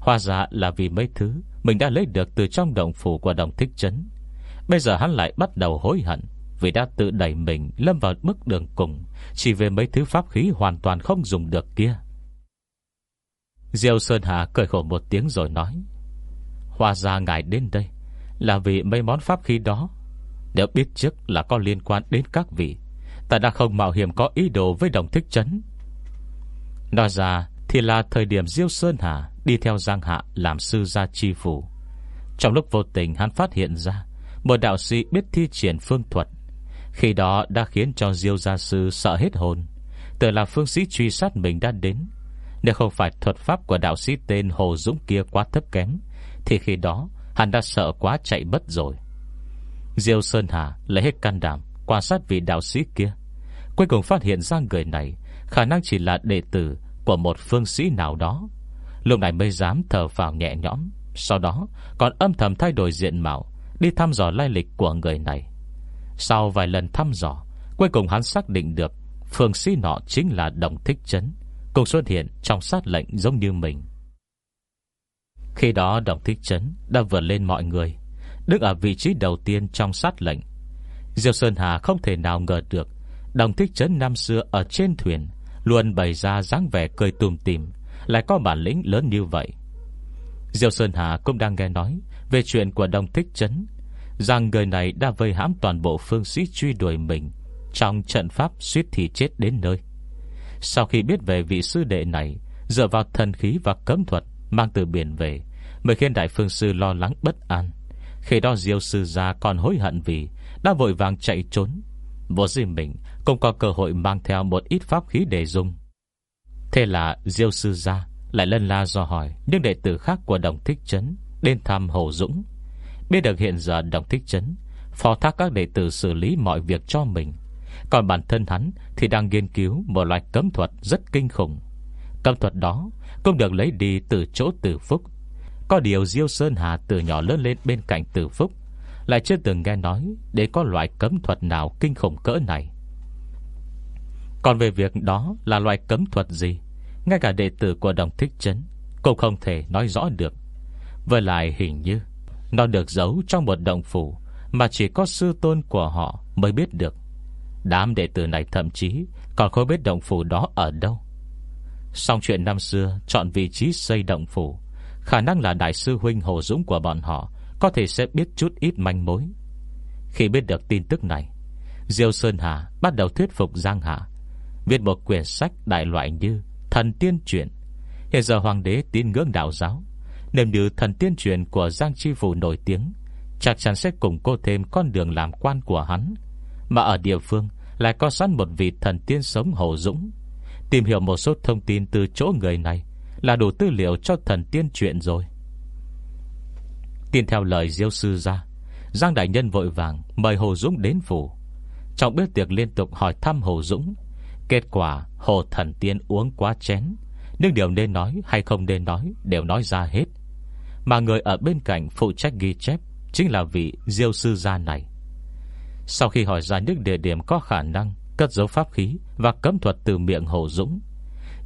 Hóa ra là vì mấy thứ Mình đã lấy được từ trong động phủ của đồng thích trấn Bây giờ hắn lại bắt đầu hối hận Vì đã tự đẩy mình lâm vào bước đường cùng Chỉ về mấy thứ pháp khí hoàn toàn không dùng được kia. Diêu Sơn Hà cười khổ một tiếng rồi nói Hoa ra ngài đến đây Là vì mấy món pháp khí đó. Nếu biết trước là có liên quan đến các vị, Ta đã không mạo hiểm có ý đồ với đồng thích chấn. Nói ra thì là thời điểm Diêu Sơn Hà Đi theo Giang Hạ làm sư gia chi phủ. Trong lúc vô tình hắn phát hiện ra một đạo sĩ biết thi triển phương thuật, Khi đó đã khiến cho Diêu gia sư sợ hết hồn tự là phương sĩ truy sát mình đã đến. Nếu không phải thuật pháp của đạo sĩ tên Hồ Dũng kia quá thấp kém, Thì khi đó hắn đã sợ quá chạy mất rồi. Diêu Sơn Hà lấy hết can đảm, Quan sát vị đạo sĩ kia. Cuối cùng phát hiện ra người này Khả năng chỉ là đệ tử Của một phương sĩ nào đó. Lúc này mới dám thở vào nhẹ nhõm, Sau đó còn âm thầm thay đổi diện mạo, Đi thăm dò lai lịch của người này. Sau vài lần thăm dò, Cuối cùng hắn xác định được Phương sĩ nọ chính là Đồng Thích Trấn Cùng xuất hiện trong sát lệnh giống như mình. Khi đó Đồng Thích Trấn Đã vượt lên mọi người, Đứng ở vị trí đầu tiên trong sát lệnh. Diêu Sơn Hà không thể nào ngờ được, Đồng Thích Trấn năm xưa ở trên thuyền, Luôn bày ra dáng vẻ cười tùm tìm, Lại có bản lĩnh lớn như vậy. Diêu Sơn Hà cũng đang nghe nói Về chuyện của đồng Thích Trấn Rằng người này đã vây hãm toàn bộ phương sĩ truy đuổi mình Trong trận pháp suýt thì chết đến nơi. Sau khi biết về vị sư đệ này, Dựa vào thần khí và cấm thuật Mang từ biển về, Mới khiến đại phương sư lo lắng bất an. Khi đó Diêu sư gia còn hối hận vì Đã vội vàng chạy trốn. Vô riêng mình cũng có cơ hội mang theo một ít pháp khí để dùng. Thế là Diêu sư gia lại lân la do hỏi Những đệ tử khác của Đồng Thích Trấn Đến thăm Hồ Dũng. Biết được hiện giờ Đồng Thích Trấn Phó thác các đệ tử xử lý mọi việc cho mình còn bản thân hắn Thì đang nghiên cứu một loại cấm thuật rất kinh khủng. Cấm thuật đó Cũng được lấy đi từ chỗ tử phúc. Có điều Diêu Sơn Hà từ nhỏ lớn lên bên cạnh tử phúc, Lại chưa từng nghe nói Để có loại cấm thuật nào kinh khủng cỡ này. Còn về việc đó là loại cấm thuật gì, ngay cả đệ tử của đồng thích chấn Cũng không thể nói rõ được. Với lại hình như Nó được giấu trong một động phủ Mà chỉ có sư tôn của họ mới biết được. Đám đệ tử này thậm chí Còn không biết động phủ đó ở đâu. Xong chuyện năm xưa Chọn vị trí xây động phủ, Khả năng là đại sư huynh Hồ Dũng của bọn họ Có thể sẽ biết chút ít manh mối. Khi biết được tin tức này, Diêu Sơn Hà bắt đầu thuyết phục Giang Hà, Viết một quyển sách đại loại như Thần Tiên Truyện Hiện giờ hoàng đế tin ngưỡng đạo giáo Nếu như thần tiên truyền của Giang Chi Phủ nổi tiếng, Chắc chắn sẽ cùng cô thêm con đường làm quan của hắn. Mà ở địa phương Lại có sẵn một vị thần tiên sống hổ dũng. Tìm hiểu một số thông tin từ chỗ người này Là đủ tư liệu cho thần tiên chuyện rồi. Tin theo lời diêu sư ra Giang Đại Nhân vội vàng Mời Hồ Dũng đến phủ. Trong bữa tiệc liên tục hỏi thăm Hồ Dũng, Kết quả Hồ Thần Tiên uống quá chén, Nhưng điều nên nói hay không nên nói Đều nói ra hết. Mà người ở bên cạnh phụ trách ghi chép Chính là vị diêu sư gia này. Sau khi hỏi ra những địa điểm có khả năng, Cất dấu pháp khí Và cấm thuật từ miệng Hồ Dũng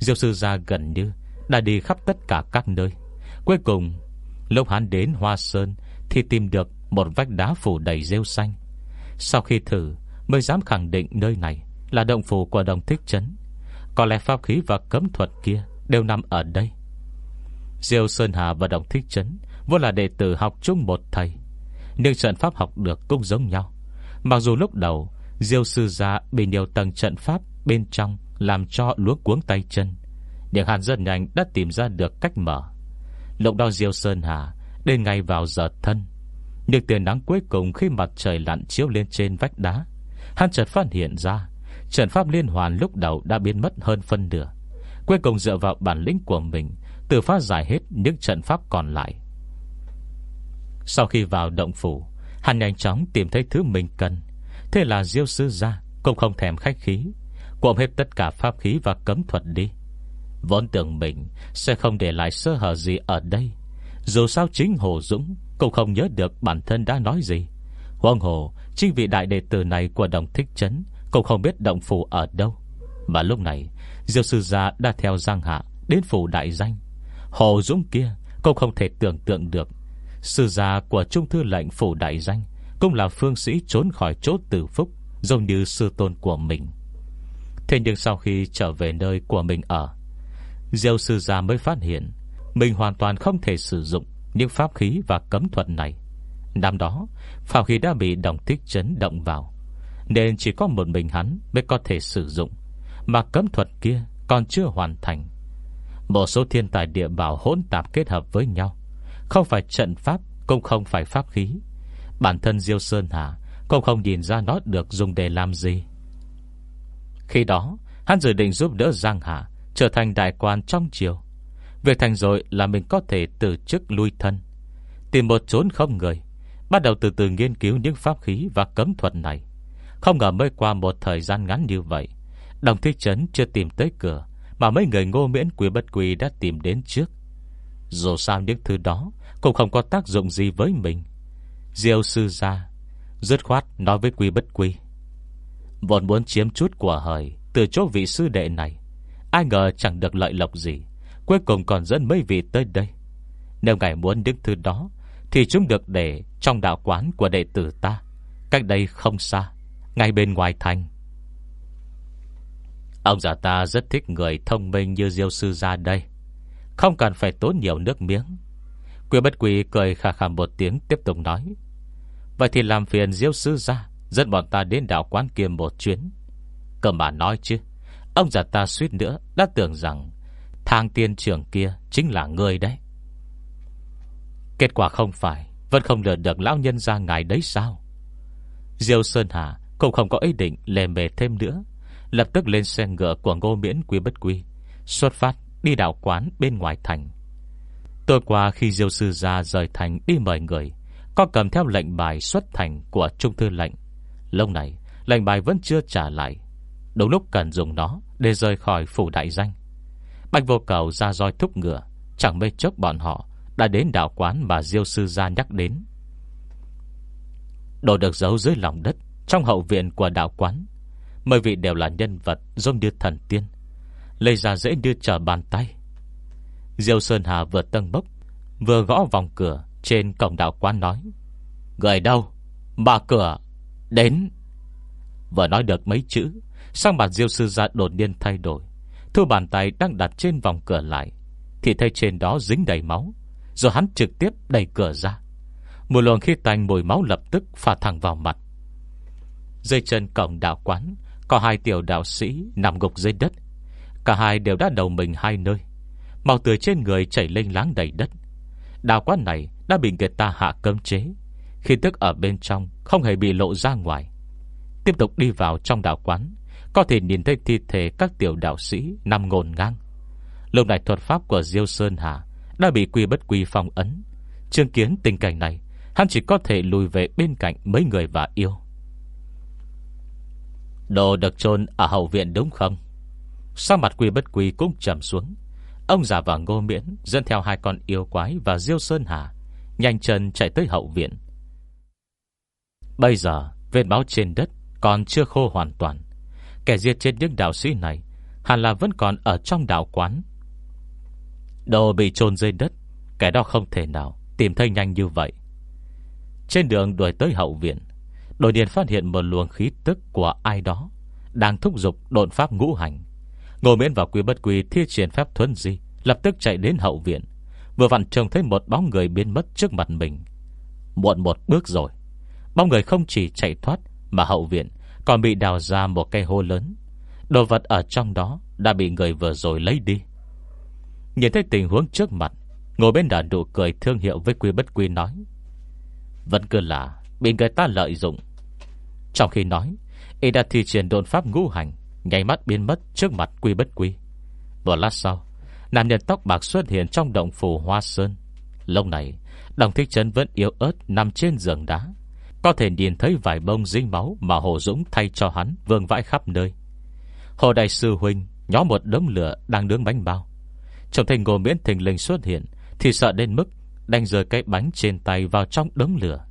Diêu sư gia gần như Đã đi khắp tất cả các nơi. Cuối cùng, Lúc hắn đến Hoa Sơn Thì tìm được một vách đá phủ đầy rêu xanh. Sau khi thử, Mới dám khẳng định nơi này Là động phủ của đồng thích trấn Có lẽ pháp khí và cấm thuật kia Đều nằm ở đây. Diêu Sơn Hà và đồng thích trấn Vốn là đệ tử học chung một thầy, Nhưng trận pháp học được cũng giống nhau. Mặc dù lúc đầu, Diêu sư gia bị nhiều tầng trận pháp Bên trong làm cho luống cuống tay chân, Nhưng Hàn dân nhanh đã tìm ra được cách mở. Lộng đo Diêu Sơn Hà Đến ngay vào giờ thân, Nhưng tiền nắng cuối cùng khi mặt trời lặn chiếu lên trên vách đá, Hắn chợt phát hiện ra Trận pháp liên hoàn lúc đầu đã biến mất hơn phân nửa. Cuối cùng dựa vào bản lĩnh của mình Từ phá giải hết những trận pháp còn lại. Sau khi vào động phủ Hắn nhanh chóng tìm thấy thứ mình cần. Thế là Diêu Sư ra Cũng không thèm khách khí Cuộm hết tất cả pháp khí và cấm thuật đi. Vốn tưởng mình Sẽ không để lại sơ hở gì ở đây. Dù sao chính Hồ Dũng Cũng không nhớ được bản thân đã nói gì. Huông Hồ, Chính vị đại đệ tử này của đồng thích chấn Cũng không biết động phủ ở đâu. Mà lúc này, Diêu sư gia đã theo Giang Hạ Đến phủ đại danh. Hồ Dũng kia cũng không thể tưởng tượng được. Sư gia của Trung Thư lệnh phủ đại danh Cũng là phương sĩ trốn khỏi chỗ tử phúc, Giống như sư tôn của mình. Thế nhưng sau khi trở về nơi của mình ở, Diêu sư gia mới phát hiện Mình hoàn toàn không thể sử dụng Những pháp khí và cấm thuật này. Năm đó, Phạm khí đã bị đồng tích chấn động vào, Nên chỉ có một mình hắn Mới có thể sử dụng, Mà cấm thuật kia còn chưa hoàn thành. Một số thiên tài địa bảo hỗn tạp kết hợp với nhau không phải trận pháp, Cũng không phải pháp khí. Bản thân Diêu Sơn Hà Cũng không nhìn ra nó được dùng để làm gì. Khi đó, Hắn dự định giúp đỡ Giang Hà Trở thành đại quan trong triều. Việc thành rồi là mình có thể từ chức lui thân. Tìm một chốn không người, Bắt đầu từ từ nghiên cứu những pháp khí Và cấm thuật này. Không ngờ mới qua một thời gian ngắn như vậy, Đồng thích trấn chưa tìm tới cửa Mà mấy người ngô miễn quý bất quý đã tìm đến trước. Dù sao những thứ đó cũng không có tác dụng gì với mình. Diêu sư ra Dứt khoát nói với quy bất quy. Vốn muốn chiếm chút của hời Từ chỗ vị sư đệ này. Ai ngờ chẳng được lợi lộc gì. Cuối cùng còn dẫn mấy vị tới đây. Nếu ngài muốn những thứ đó, Thì chúng được để trong đạo quán của đệ tử ta. Cách đây không xa, Ngay bên ngoài thành. Ông già ta rất thích người thông minh như diêu sư ra đây. Không cần phải tốn nhiều nước miếng. Quy bất quỷ cười khà khà một tiếng tiếp tục nói. Vậy thì làm phiền diêu sư ra, Dẫn bọn ta đến đảo quán kia một chuyến. Cơ mà nói chứ, Ông già ta suýt nữa đã tưởng rằng Thang tiên trưởng kia chính là người đấy. Kết quả không phải, Vẫn không lừa được lão nhân ra ngài đấy sao? Diêu Sơn Hà Cũng không có ý định lề mề thêm nữa, Lập tức lên xe ngựa của ngô miễn quý bất quý, Xuất phát đi đảo quán bên ngoài thành. Tối qua khi Diêu Sư ra rời thành đi mời người, Có cầm theo lệnh bài xuất thành của Trung Thư lệnh. Lâu này, lệnh bài vẫn chưa trả lại. Đúng lúc cần dùng nó Để rời khỏi phủ đại danh. Bạch vô cầu ra roi thúc ngựa, Chẳng mê chốc bọn họ Đã đến đảo quán mà Diêu Sư Gia nhắc đến. Đồ được giấu dưới lòng đất, Trong hậu viện của đảo quán mời vị đều là nhân vật giống như thần tiên, Lấy ra dễ đưa trở bàn tay. Diêu Sơn Hà vừa tân bốc, Vừa gõ vòng cửa Trên cổng đảo quán nói, Người đâu? Bà cửa Đến. Vừa nói được mấy chữ Sang mặt diêu sư ra đột nhiên thay đổi, Thu bàn tay đang đặt trên vòng cửa lại, Thì thấy trên đó dính đầy máu, Rồi hắn trực tiếp đẩy cửa ra. Một luồng khí tanh mùi máu lập tức Phà thẳng vào mặt. Dưới chân cổng đạo quán, Có hai tiểu đạo sĩ nằm gục dưới đất. Cả hai đều đã đầu mình hai nơi. Màu tươi trên người chảy lênh láng đầy đất. Đạo quán này đã bị người ta hạ cơm chế. Khi tức ở bên trong, Không hề bị lộ ra ngoài. Tiếp tục đi vào trong đạo quán, Có thể nhìn thấy thi thể các tiểu đạo sĩ Nằm ngồn ngang. Lúc này thuật pháp của Diêu Sơn Hà Đã bị quy bất quy phong ấn. Trương kiến tình cảnh này, Hắn chỉ có thể lùi về bên cạnh mấy người và yêu. Đồ được chôn ở hậu viện đúng không? Sao mặt quy bất quy cũng trầm xuống. Ông già và ngô miễn Dẫn theo hai con yêu quái và Diêu Sơn Hà, Nhanh chân chạy tới hậu viện. Bây giờ, Vết máu trên đất còn chưa khô hoàn toàn. Kẻ giết chết những đạo sĩ này Hẳn là vẫn còn ở trong đạo quán. Đồ bị chôn dưới đất, Kẻ đó không thể nào Tìm thấy nhanh như vậy. Trên đường đuổi tới hậu viện Đội điền phát hiện một luồng khí tức của ai đó Đang thúc giục độn pháp ngũ hành. Ngô miễn và quý bất quý thi triển phép thuấn di Lập tức chạy đến hậu viện. Vừa vặn trông thấy một bóng người biến mất trước mặt mình. Muộn một bước rồi. Bóng người không chỉ chạy thoát Mà hậu viện còn bị đào ra một cây hô lớn. Đồ vật ở trong đó Đã bị người vừa rồi lấy đi. Nhìn thấy tình huống trước mặt, Ngồi bên đàn nụ cười thương hiệu với quy bất quy nói, Vẫn cứ là Bị người ta lợi dụng. Trong khi nói, Y đã thi triển đồn pháp ngũ hành, nháy mắt biến mất trước mặt quy bất quy. Một lát sau Nam nhân tóc bạc xuất hiện trong động phủ Hoa Sơn. Lâu này, Đồng thích trấn vẫn yếu ớt nằm trên giường đá. Có thể nhìn thấy vài bông dính máu Mà Hồ Dũng thay cho hắn vương vãi khắp nơi. Hồ Đại Sư Huynh Nhóm một đống lửa đang nướng bánh bao. Trông thấy ngô miễn thình linh xuất hiện, Thì sợ đến mức Đánh rơi cái bánh trên tay vào trong đống lửa.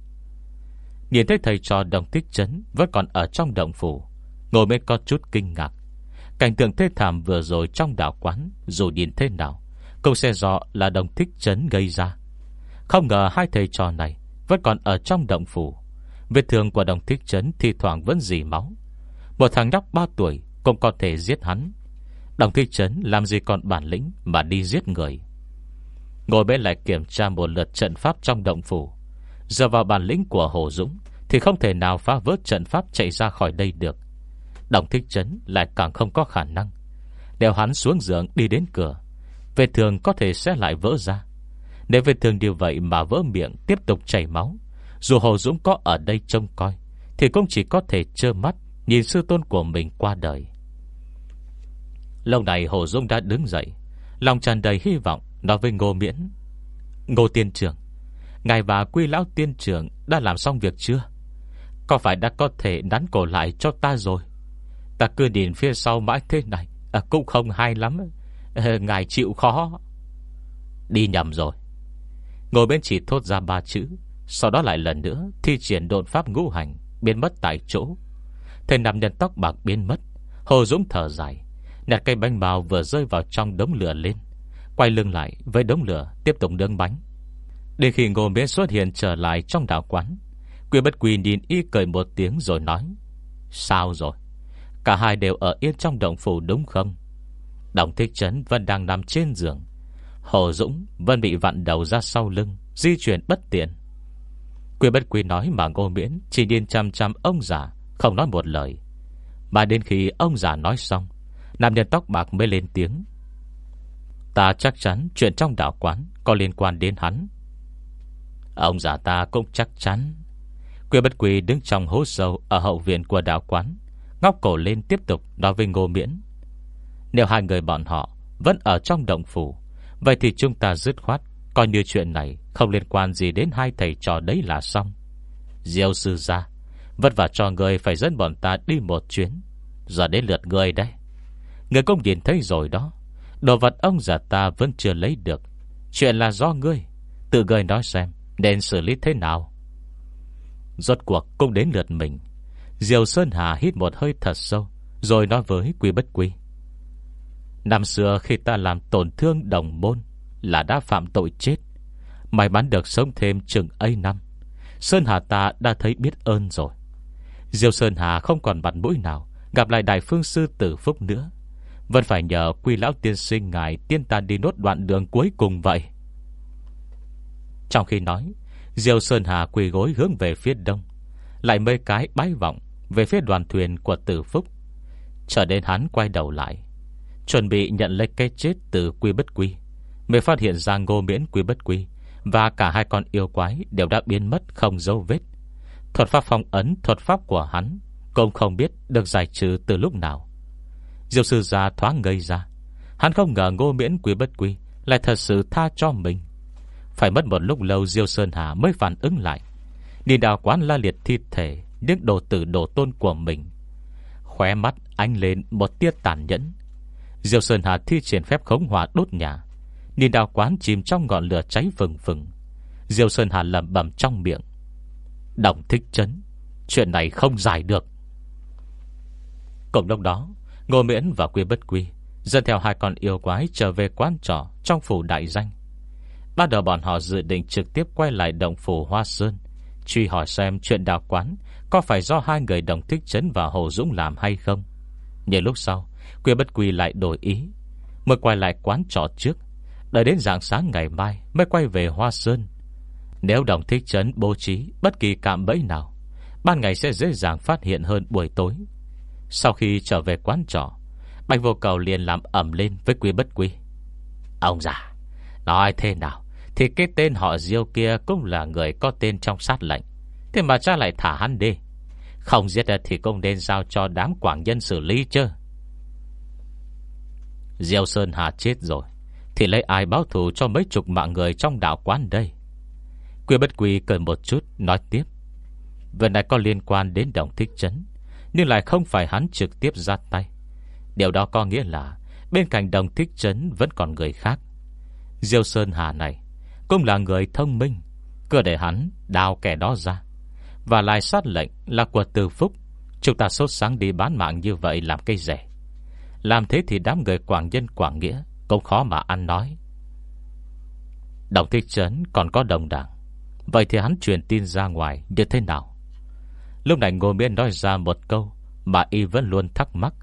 Nhìn thấy thầy trò đồng tích chấn Vẫn còn ở trong động phủ Ngồi mới có chút kinh ngạc. Cảnh tượng thê thảm vừa rồi trong đảo quán, Dù nhìn thế nào, Cũng sẽ rõ là đồng thích chấn gây ra. Không ngờ hai thầy trò này Vẫn còn ở trong động phủ. Vết thương của đồng thích chấn Thì thoảng vẫn dì máu. Một thằng nhóc 3 tuổi Cũng có thể giết hắn. Đồng thích chấn làm gì còn bản lĩnh Mà đi giết người? Ngồi bên lại kiểm tra một lượt trận pháp trong động phủ. Giờ vào bản lĩnh của Hồ Dũng Thì không thể nào phá vỡ trận pháp chạy ra khỏi đây được. Đồng thích chấn lại càng không có khả năng. Đeo hắn xuống giường đi đến cửa Vết thường có thể sẽ lại vỡ ra. Nếu vết thường điều vậy mà vỡ miệng, Tiếp tục chảy máu, Dù Hồ Dũng có ở đây trông coi, Thì cũng chỉ có thể trơ mắt Nhìn sư tôn của mình qua đời. Lâu này Hồ Dung đã đứng dậy, Lòng tràn đầy hy vọng Nói với Ngô Miễn, Ngô Tiên trường. Ngài và Quy Lão Tiên trường đã làm xong việc chưa? Có phải đã có thể nắn cổ lại cho ta rồi? Ta cứ nhìn phía sau mãi thế này à, Cũng không hay lắm. À, Ngài chịu khó. Đi nhầm rồi. Ngồi bên chỉ thốt ra ba chữ Sau đó lại lần nữa Thi triển độn pháp ngũ hành Biến mất tại chỗ. Thầy nằm nhân tóc bạc biến mất Hồ Dũng thở dài Nẹt cây bánh bao vừa rơi vào trong đống lửa lên. Quay lưng lại với đống lửa Tiếp tục nướng bánh. Đến khi ngô miễn xuất hiện trở lại trong đảo quán Quyên bất quỳ nhìn y cười một tiếng rồi nói Sao rồi? Cả hai đều ở yên trong động phủ đúng không? Đồng thích trấn vẫn đang nằm trên giường. Hồ Dũng vẫn bị vặn đầu ra sau lưng, Di chuyển bất tiện. Quy bất quy nói mà ngô miễn Chỉ điên chăm chăm ông già, Không nói một lời. Mà đến khi ông già nói xong, Nam nhân tóc bạc mới lên tiếng. Ta chắc chắn chuyện trong đảo quán Có liên quan đến hắn. Ông già ta cũng chắc chắn. Quy bất quy đứng trong hố sâu Ở hậu viện của đảo quán. Ngóc cổ lên tiếp tục nói với ngô miễn. Nếu hai người bọn họ Vẫn ở trong động phủ, Vậy thì chúng ta dứt khoát Coi như chuyện này không liên quan gì đến hai thầy trò đấy là xong. Diêu sư ra Vất vả cho người phải dẫn bọn ta đi một chuyến. Giờ đến lượt người đây. Người cũng nhìn thấy rồi đó. Đồ vật ông già ta vẫn chưa lấy được. Chuyện là do ngươi. Tự ngươi nói xem Nên xử lý thế nào. Rốt cuộc cũng đến lượt mình. Diều Sơn Hà hít một hơi thật sâu, Rồi nói với Quy Bất Quy. Năm xưa khi ta làm tổn thương đồng môn Là đã phạm tội chết, May mắn được sống thêm chừng ấy năm, Sơn Hà ta đã thấy biết ơn rồi. Diêu Sơn Hà không còn mặt mũi nào, Gặp lại Đại Phương Sư Tử Phúc nữa. Vẫn phải nhờ quy lão tiên sinh ngài Tiên ta đi nốt đoạn đường cuối cùng vậy. Trong khi nói, Diêu Sơn Hà quỳ gối hướng về phía đông, Lại mấy cái bái vọng về phía đoàn thuyền của tử phúc. Trở đến hắn quay đầu lại, Chuẩn bị nhận lấy cái chết từ quy bất quy, Mới phát hiện ra ngô miễn quy bất quy Và cả hai con yêu quái Đều đã biến mất không dấu vết. Thuật pháp phong ấn, thuật pháp của hắn Cũng không biết được giải trừ từ lúc nào. Diệu sư già thoáng ngây ra, Hắn không ngờ ngô miễn quy bất quy Lại thật sự tha cho mình. Phải mất một lúc lâu Diêu Sơn Hà mới phản ứng lại. Đi đào quán la liệt thi thể những đồ tử đồ tôn của mình. Khóe mắt anh lên một tia tàn nhẫn. Diêu Sơn Hà thi triển phép khống hỏa đốt nhà. Nhìn đào quán chìm trong ngọn lửa cháy vừng vừng Diêu Sơn Hà lầm bầm trong miệng. Đồng thích chấn. Chuyện này không giải được. Cùng lúc đó, Ngô Miễn và Quy Bất Quy Dẫn theo hai con yêu quái trở về quán trọ Trong phủ đại danh. Bắt đầu bọn họ dự định trực tiếp quay lại động phủ Hoa Sơn, Truy hỏi xem chuyện đào quán có phải do hai người đồng thích chấn và Hồ Dũng làm hay không? Nhưng lúc sau Quyên Bất Quy lại đổi ý, Mới quay lại quán trọ trước. Đợi đến dạng sáng ngày mai, Mới quay về Hoa Sơn. Nếu đồng thích chấn bố trí Bất kỳ cạm bẫy nào, Ban ngày sẽ dễ dàng phát hiện hơn buổi tối. Sau khi trở về quán trọ, Bạch vô cầu liền làm ẩm lên Với quy bất quy. Ông già, Nói thế nào Thì cái tên họ Diêu kia cũng là người có tên trong sát lệnh. Thế mà cha lại thả hắn đi. Không giết thì cũng nên giao cho đám quảng nhân xử lý chứ. Diêu Sơn Hà chết rồi, Thì lấy ai báo thù cho mấy chục mạng người trong đảo quán đây? Quy bất quy cười một chút, Nói tiếp. Vấn này có liên quan đến đồng thích chấn, Nhưng lại không phải hắn trực tiếp ra tay. Điều đó có nghĩa là Bên cạnh đồng thích chấn vẫn còn người khác. Diêu Sơn Hà này Cũng là người thông minh, Cứ để hắn đào kẻ đó ra. Và lại sát lệnh là của từ phúc. Chúng ta sốt sáng đi bán mạng như vậy Làm cây rẻ. Làm thế thì đám người quảng dân quảng nghĩa Cũng khó mà ăn nói. Đồng thích trấn còn có đồng đảng. Vậy thì hắn truyền tin ra ngoài Như thế nào? Lúc này Ngô Miên nói ra một câu Mà y vẫn luôn thắc mắc.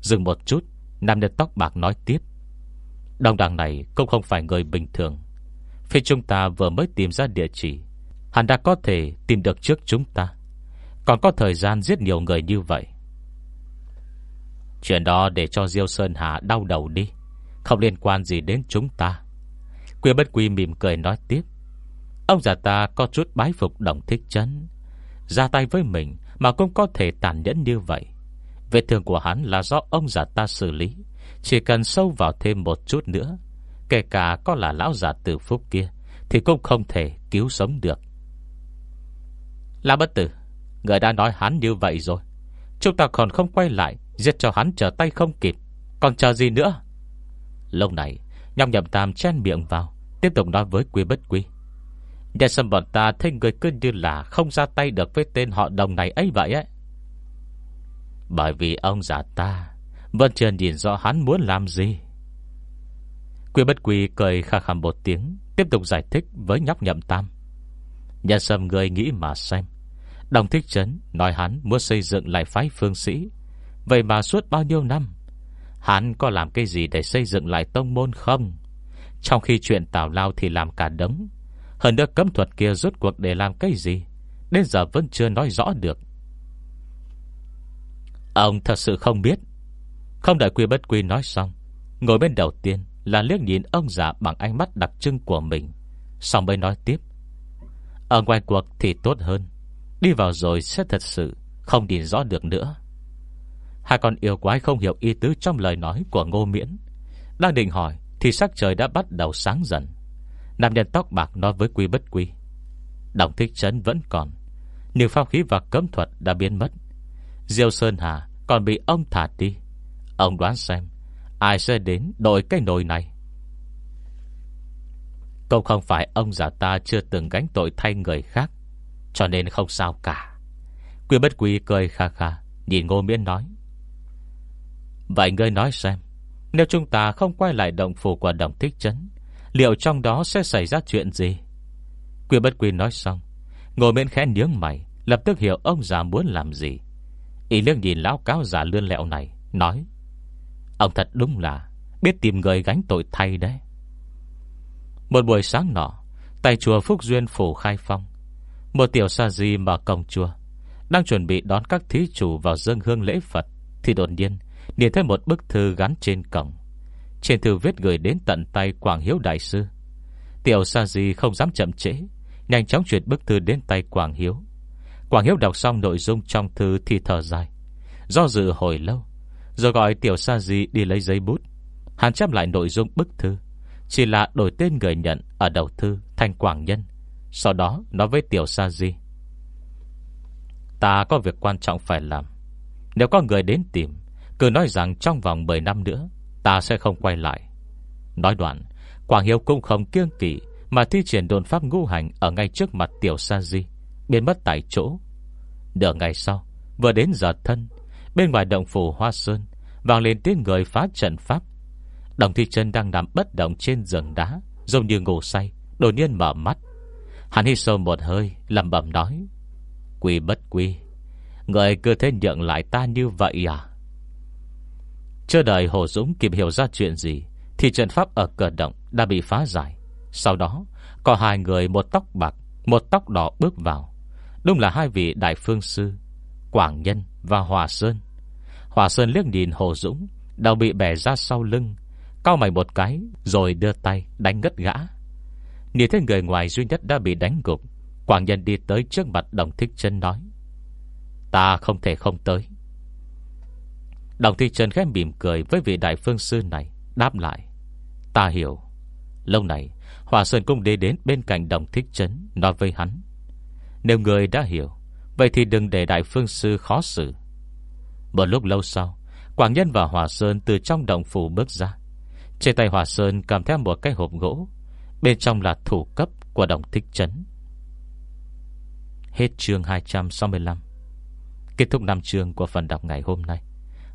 Dừng một chút, Nam nhân tóc bạc nói tiếp. Đồng đảng này cũng không phải người bình thường. Phía chúng ta vừa mới tìm ra địa chỉ Hắn đã có thể tìm được trước chúng ta. Còn có thời gian giết nhiều người như vậy. Chuyện đó để cho Diêu Sơn Hà đau đầu đi. Không liên quan gì đến chúng ta. Quy bất quy mỉm cười nói tiếp. Ông già ta có chút bái phục đồng thích chấn. Ra tay với mình Mà cũng có thể tàn nhẫn như vậy. Vết thương của hắn là do ông già ta xử lý. Chỉ cần sâu vào thêm một chút nữa, Kể cả có là lão già tử phúc kia, Thì cũng không thể cứu sống được là bất tử, Người đã nói hắn như vậy rồi. Chúng ta còn không quay lại, Giết cho hắn trở tay không kịp. Còn chờ gì nữa? Lúc này Nhọc nhầm tam chen miệng vào, Tiếp tục nói với quy bất quy. Nhà sâm bọn ta thấy người cứ như là Không ra tay được với tên họ đồng này ấy vậy ấy. Bởi vì ông già ta Vẫn chưa nhìn rõ hắn muốn làm gì. Quy bất quy cười khà khàm một tiếng, Tiếp tục giải thích với nhóc nhậm tam. Nhà sâm người nghĩ mà xem Đồng thích chấn Nói hắn muốn xây dựng lại phái phương sĩ. Vậy mà suốt bao nhiêu năm, Hắn có làm cái gì để xây dựng lại tông môn không? Trong khi chuyện tào lao thì làm cả đống hơn nữa cấm thuật kia rốt cuộc để làm cái gì? Đến giờ vẫn chưa nói rõ được. Ông thật sự không biết. Không đợi quy bất quy nói xong, Ngồi bên đầu tiên là liếc nhìn ông già Bằng ánh mắt đặc trưng của mình. Xong mới nói tiếp, Ở ngoài cuộc thì tốt hơn. Đi vào rồi sẽ thật sự Không nhìn rõ được nữa. Hai con yêu quái không hiểu ý tứ Trong lời nói của Ngô Miễn. Đang định hỏi, thì sắc trời đã bắt đầu sáng dần. Nam nhân tóc bạc nói với quy bất quy, Đồng thích trấn vẫn còn, Nhưng pháp khí và cấm thuật đã biến mất. Diêu Sơn Hà còn bị ông thả đi. Ông đoán xem, Ai sẽ đến đội cái nồi này? Cũng không phải ông già ta chưa từng gánh tội thay người khác cho nên không sao cả. Quy bất quy cười khà khà Nhìn ngô miễn nói. Vậy ngươi nói xem, Nếu chúng ta không quay lại động phủ của đồng thích trấn Liệu trong đó sẽ xảy ra chuyện gì? Quy bất quy nói xong, Ngô Miễn khẽ nhướng mày, Lập tức hiểu ông già muốn làm gì. Ý liếc nhìn lão cáo già lươn lẹo này, Nói. Ông thật đúng là Biết tìm người gánh tội thay đấy. Một buổi sáng nọ, Tại chùa Phúc Duyên Phủ Khai Phong một tiểu sa di mà công chùa Đang chuẩn bị đón các thí chủ vào dân hương lễ Phật, Thì đột nhiên Nhìn thấy một bức thư gắn trên cổng. Trên thư viết gửi đến tận tay Quảng Hiếu Đại Sư. Tiểu Sa Di không dám chậm trễ, Nhanh chóng chuyển bức thư đến tay Quảng Hiếu. Quảng Hiếu đọc xong nội dung trong thư thì thở dài, Do dự hồi lâu, Rồi gọi Tiểu Sa Di đi lấy giấy bút. Hắn chép lại nội dung bức thư, Chỉ là đổi tên người nhận Ở đầu thư thành Quảng Nhân. Sau đó, nói với Tiểu Sa Di, Ta có việc quan trọng phải làm. Nếu có người đến tìm, Cứ nói rằng trong vòng 10 năm nữa, Ta sẽ không quay lại. Nói đoạn, Quảng Hiếu cũng không kiêng kỵ Mà thi triển đồn pháp ngũ hành Ở ngay trước mặt Tiểu Sa Di, Biến mất tại chỗ. Nửa ngày sau, Vừa đến giờ thân, Bên ngoài động phủ Hoa Sơn Vàng lên tiếng người phá trận pháp. Đồng Thi chân đang nằm bất động trên giường đá, Giống như ngủ say, Đột nhiên mở mắt. Hắn hít sâu một hơi lầm bẩm nói, Quy bất quy, Người cứ thế nhượng lại ta như vậy à? Chưa đợi Hồ Dũng kịp hiểu ra chuyện gì, Thì trận pháp ở cửa động đã bị phá giải. Sau đó, Có hai người một tóc bạc, Một tóc đỏ bước vào. Đúng là hai vị đại phương sư, Quảng Nhân và Hòa Sơn. Hòa Sơn liếc nhìn Hồ Dũng, Đầu bị bẻ ra sau lưng Cao mày một cái, Rồi đưa tay đánh ngất gã. Nhìn thấy người ngoài duy nhất đã bị đánh gục Quảng Nhân đi tới trước mặt Đồng Thích chân nói, Ta không thể không tới. Đồng Thích chân khẽ mỉm cười Với vị đại phương sư này, Đáp lại, Ta hiểu. Lâu này Hòa Sơn cũng đi đến bên cạnh Đồng Thích chấn Nói với hắn, Nếu người đã hiểu, Vậy thì đừng để đại phương sư khó xử. Một lúc lâu sau Quảng Nhân và Hòa Sơn từ trong đồng phủ bước ra. Trên tay Hòa Sơn cầm theo một cái hộp gỗ Bên trong là thủ cấp của đồng thích trấn Hết chương 265 Kết thúc năm chương của phần đọc ngày hôm nay.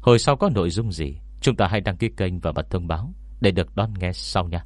Hồi sau có nội dung gì, Chúng ta hãy đăng ký kênh và bật thông báo Để được đón nghe sau nha.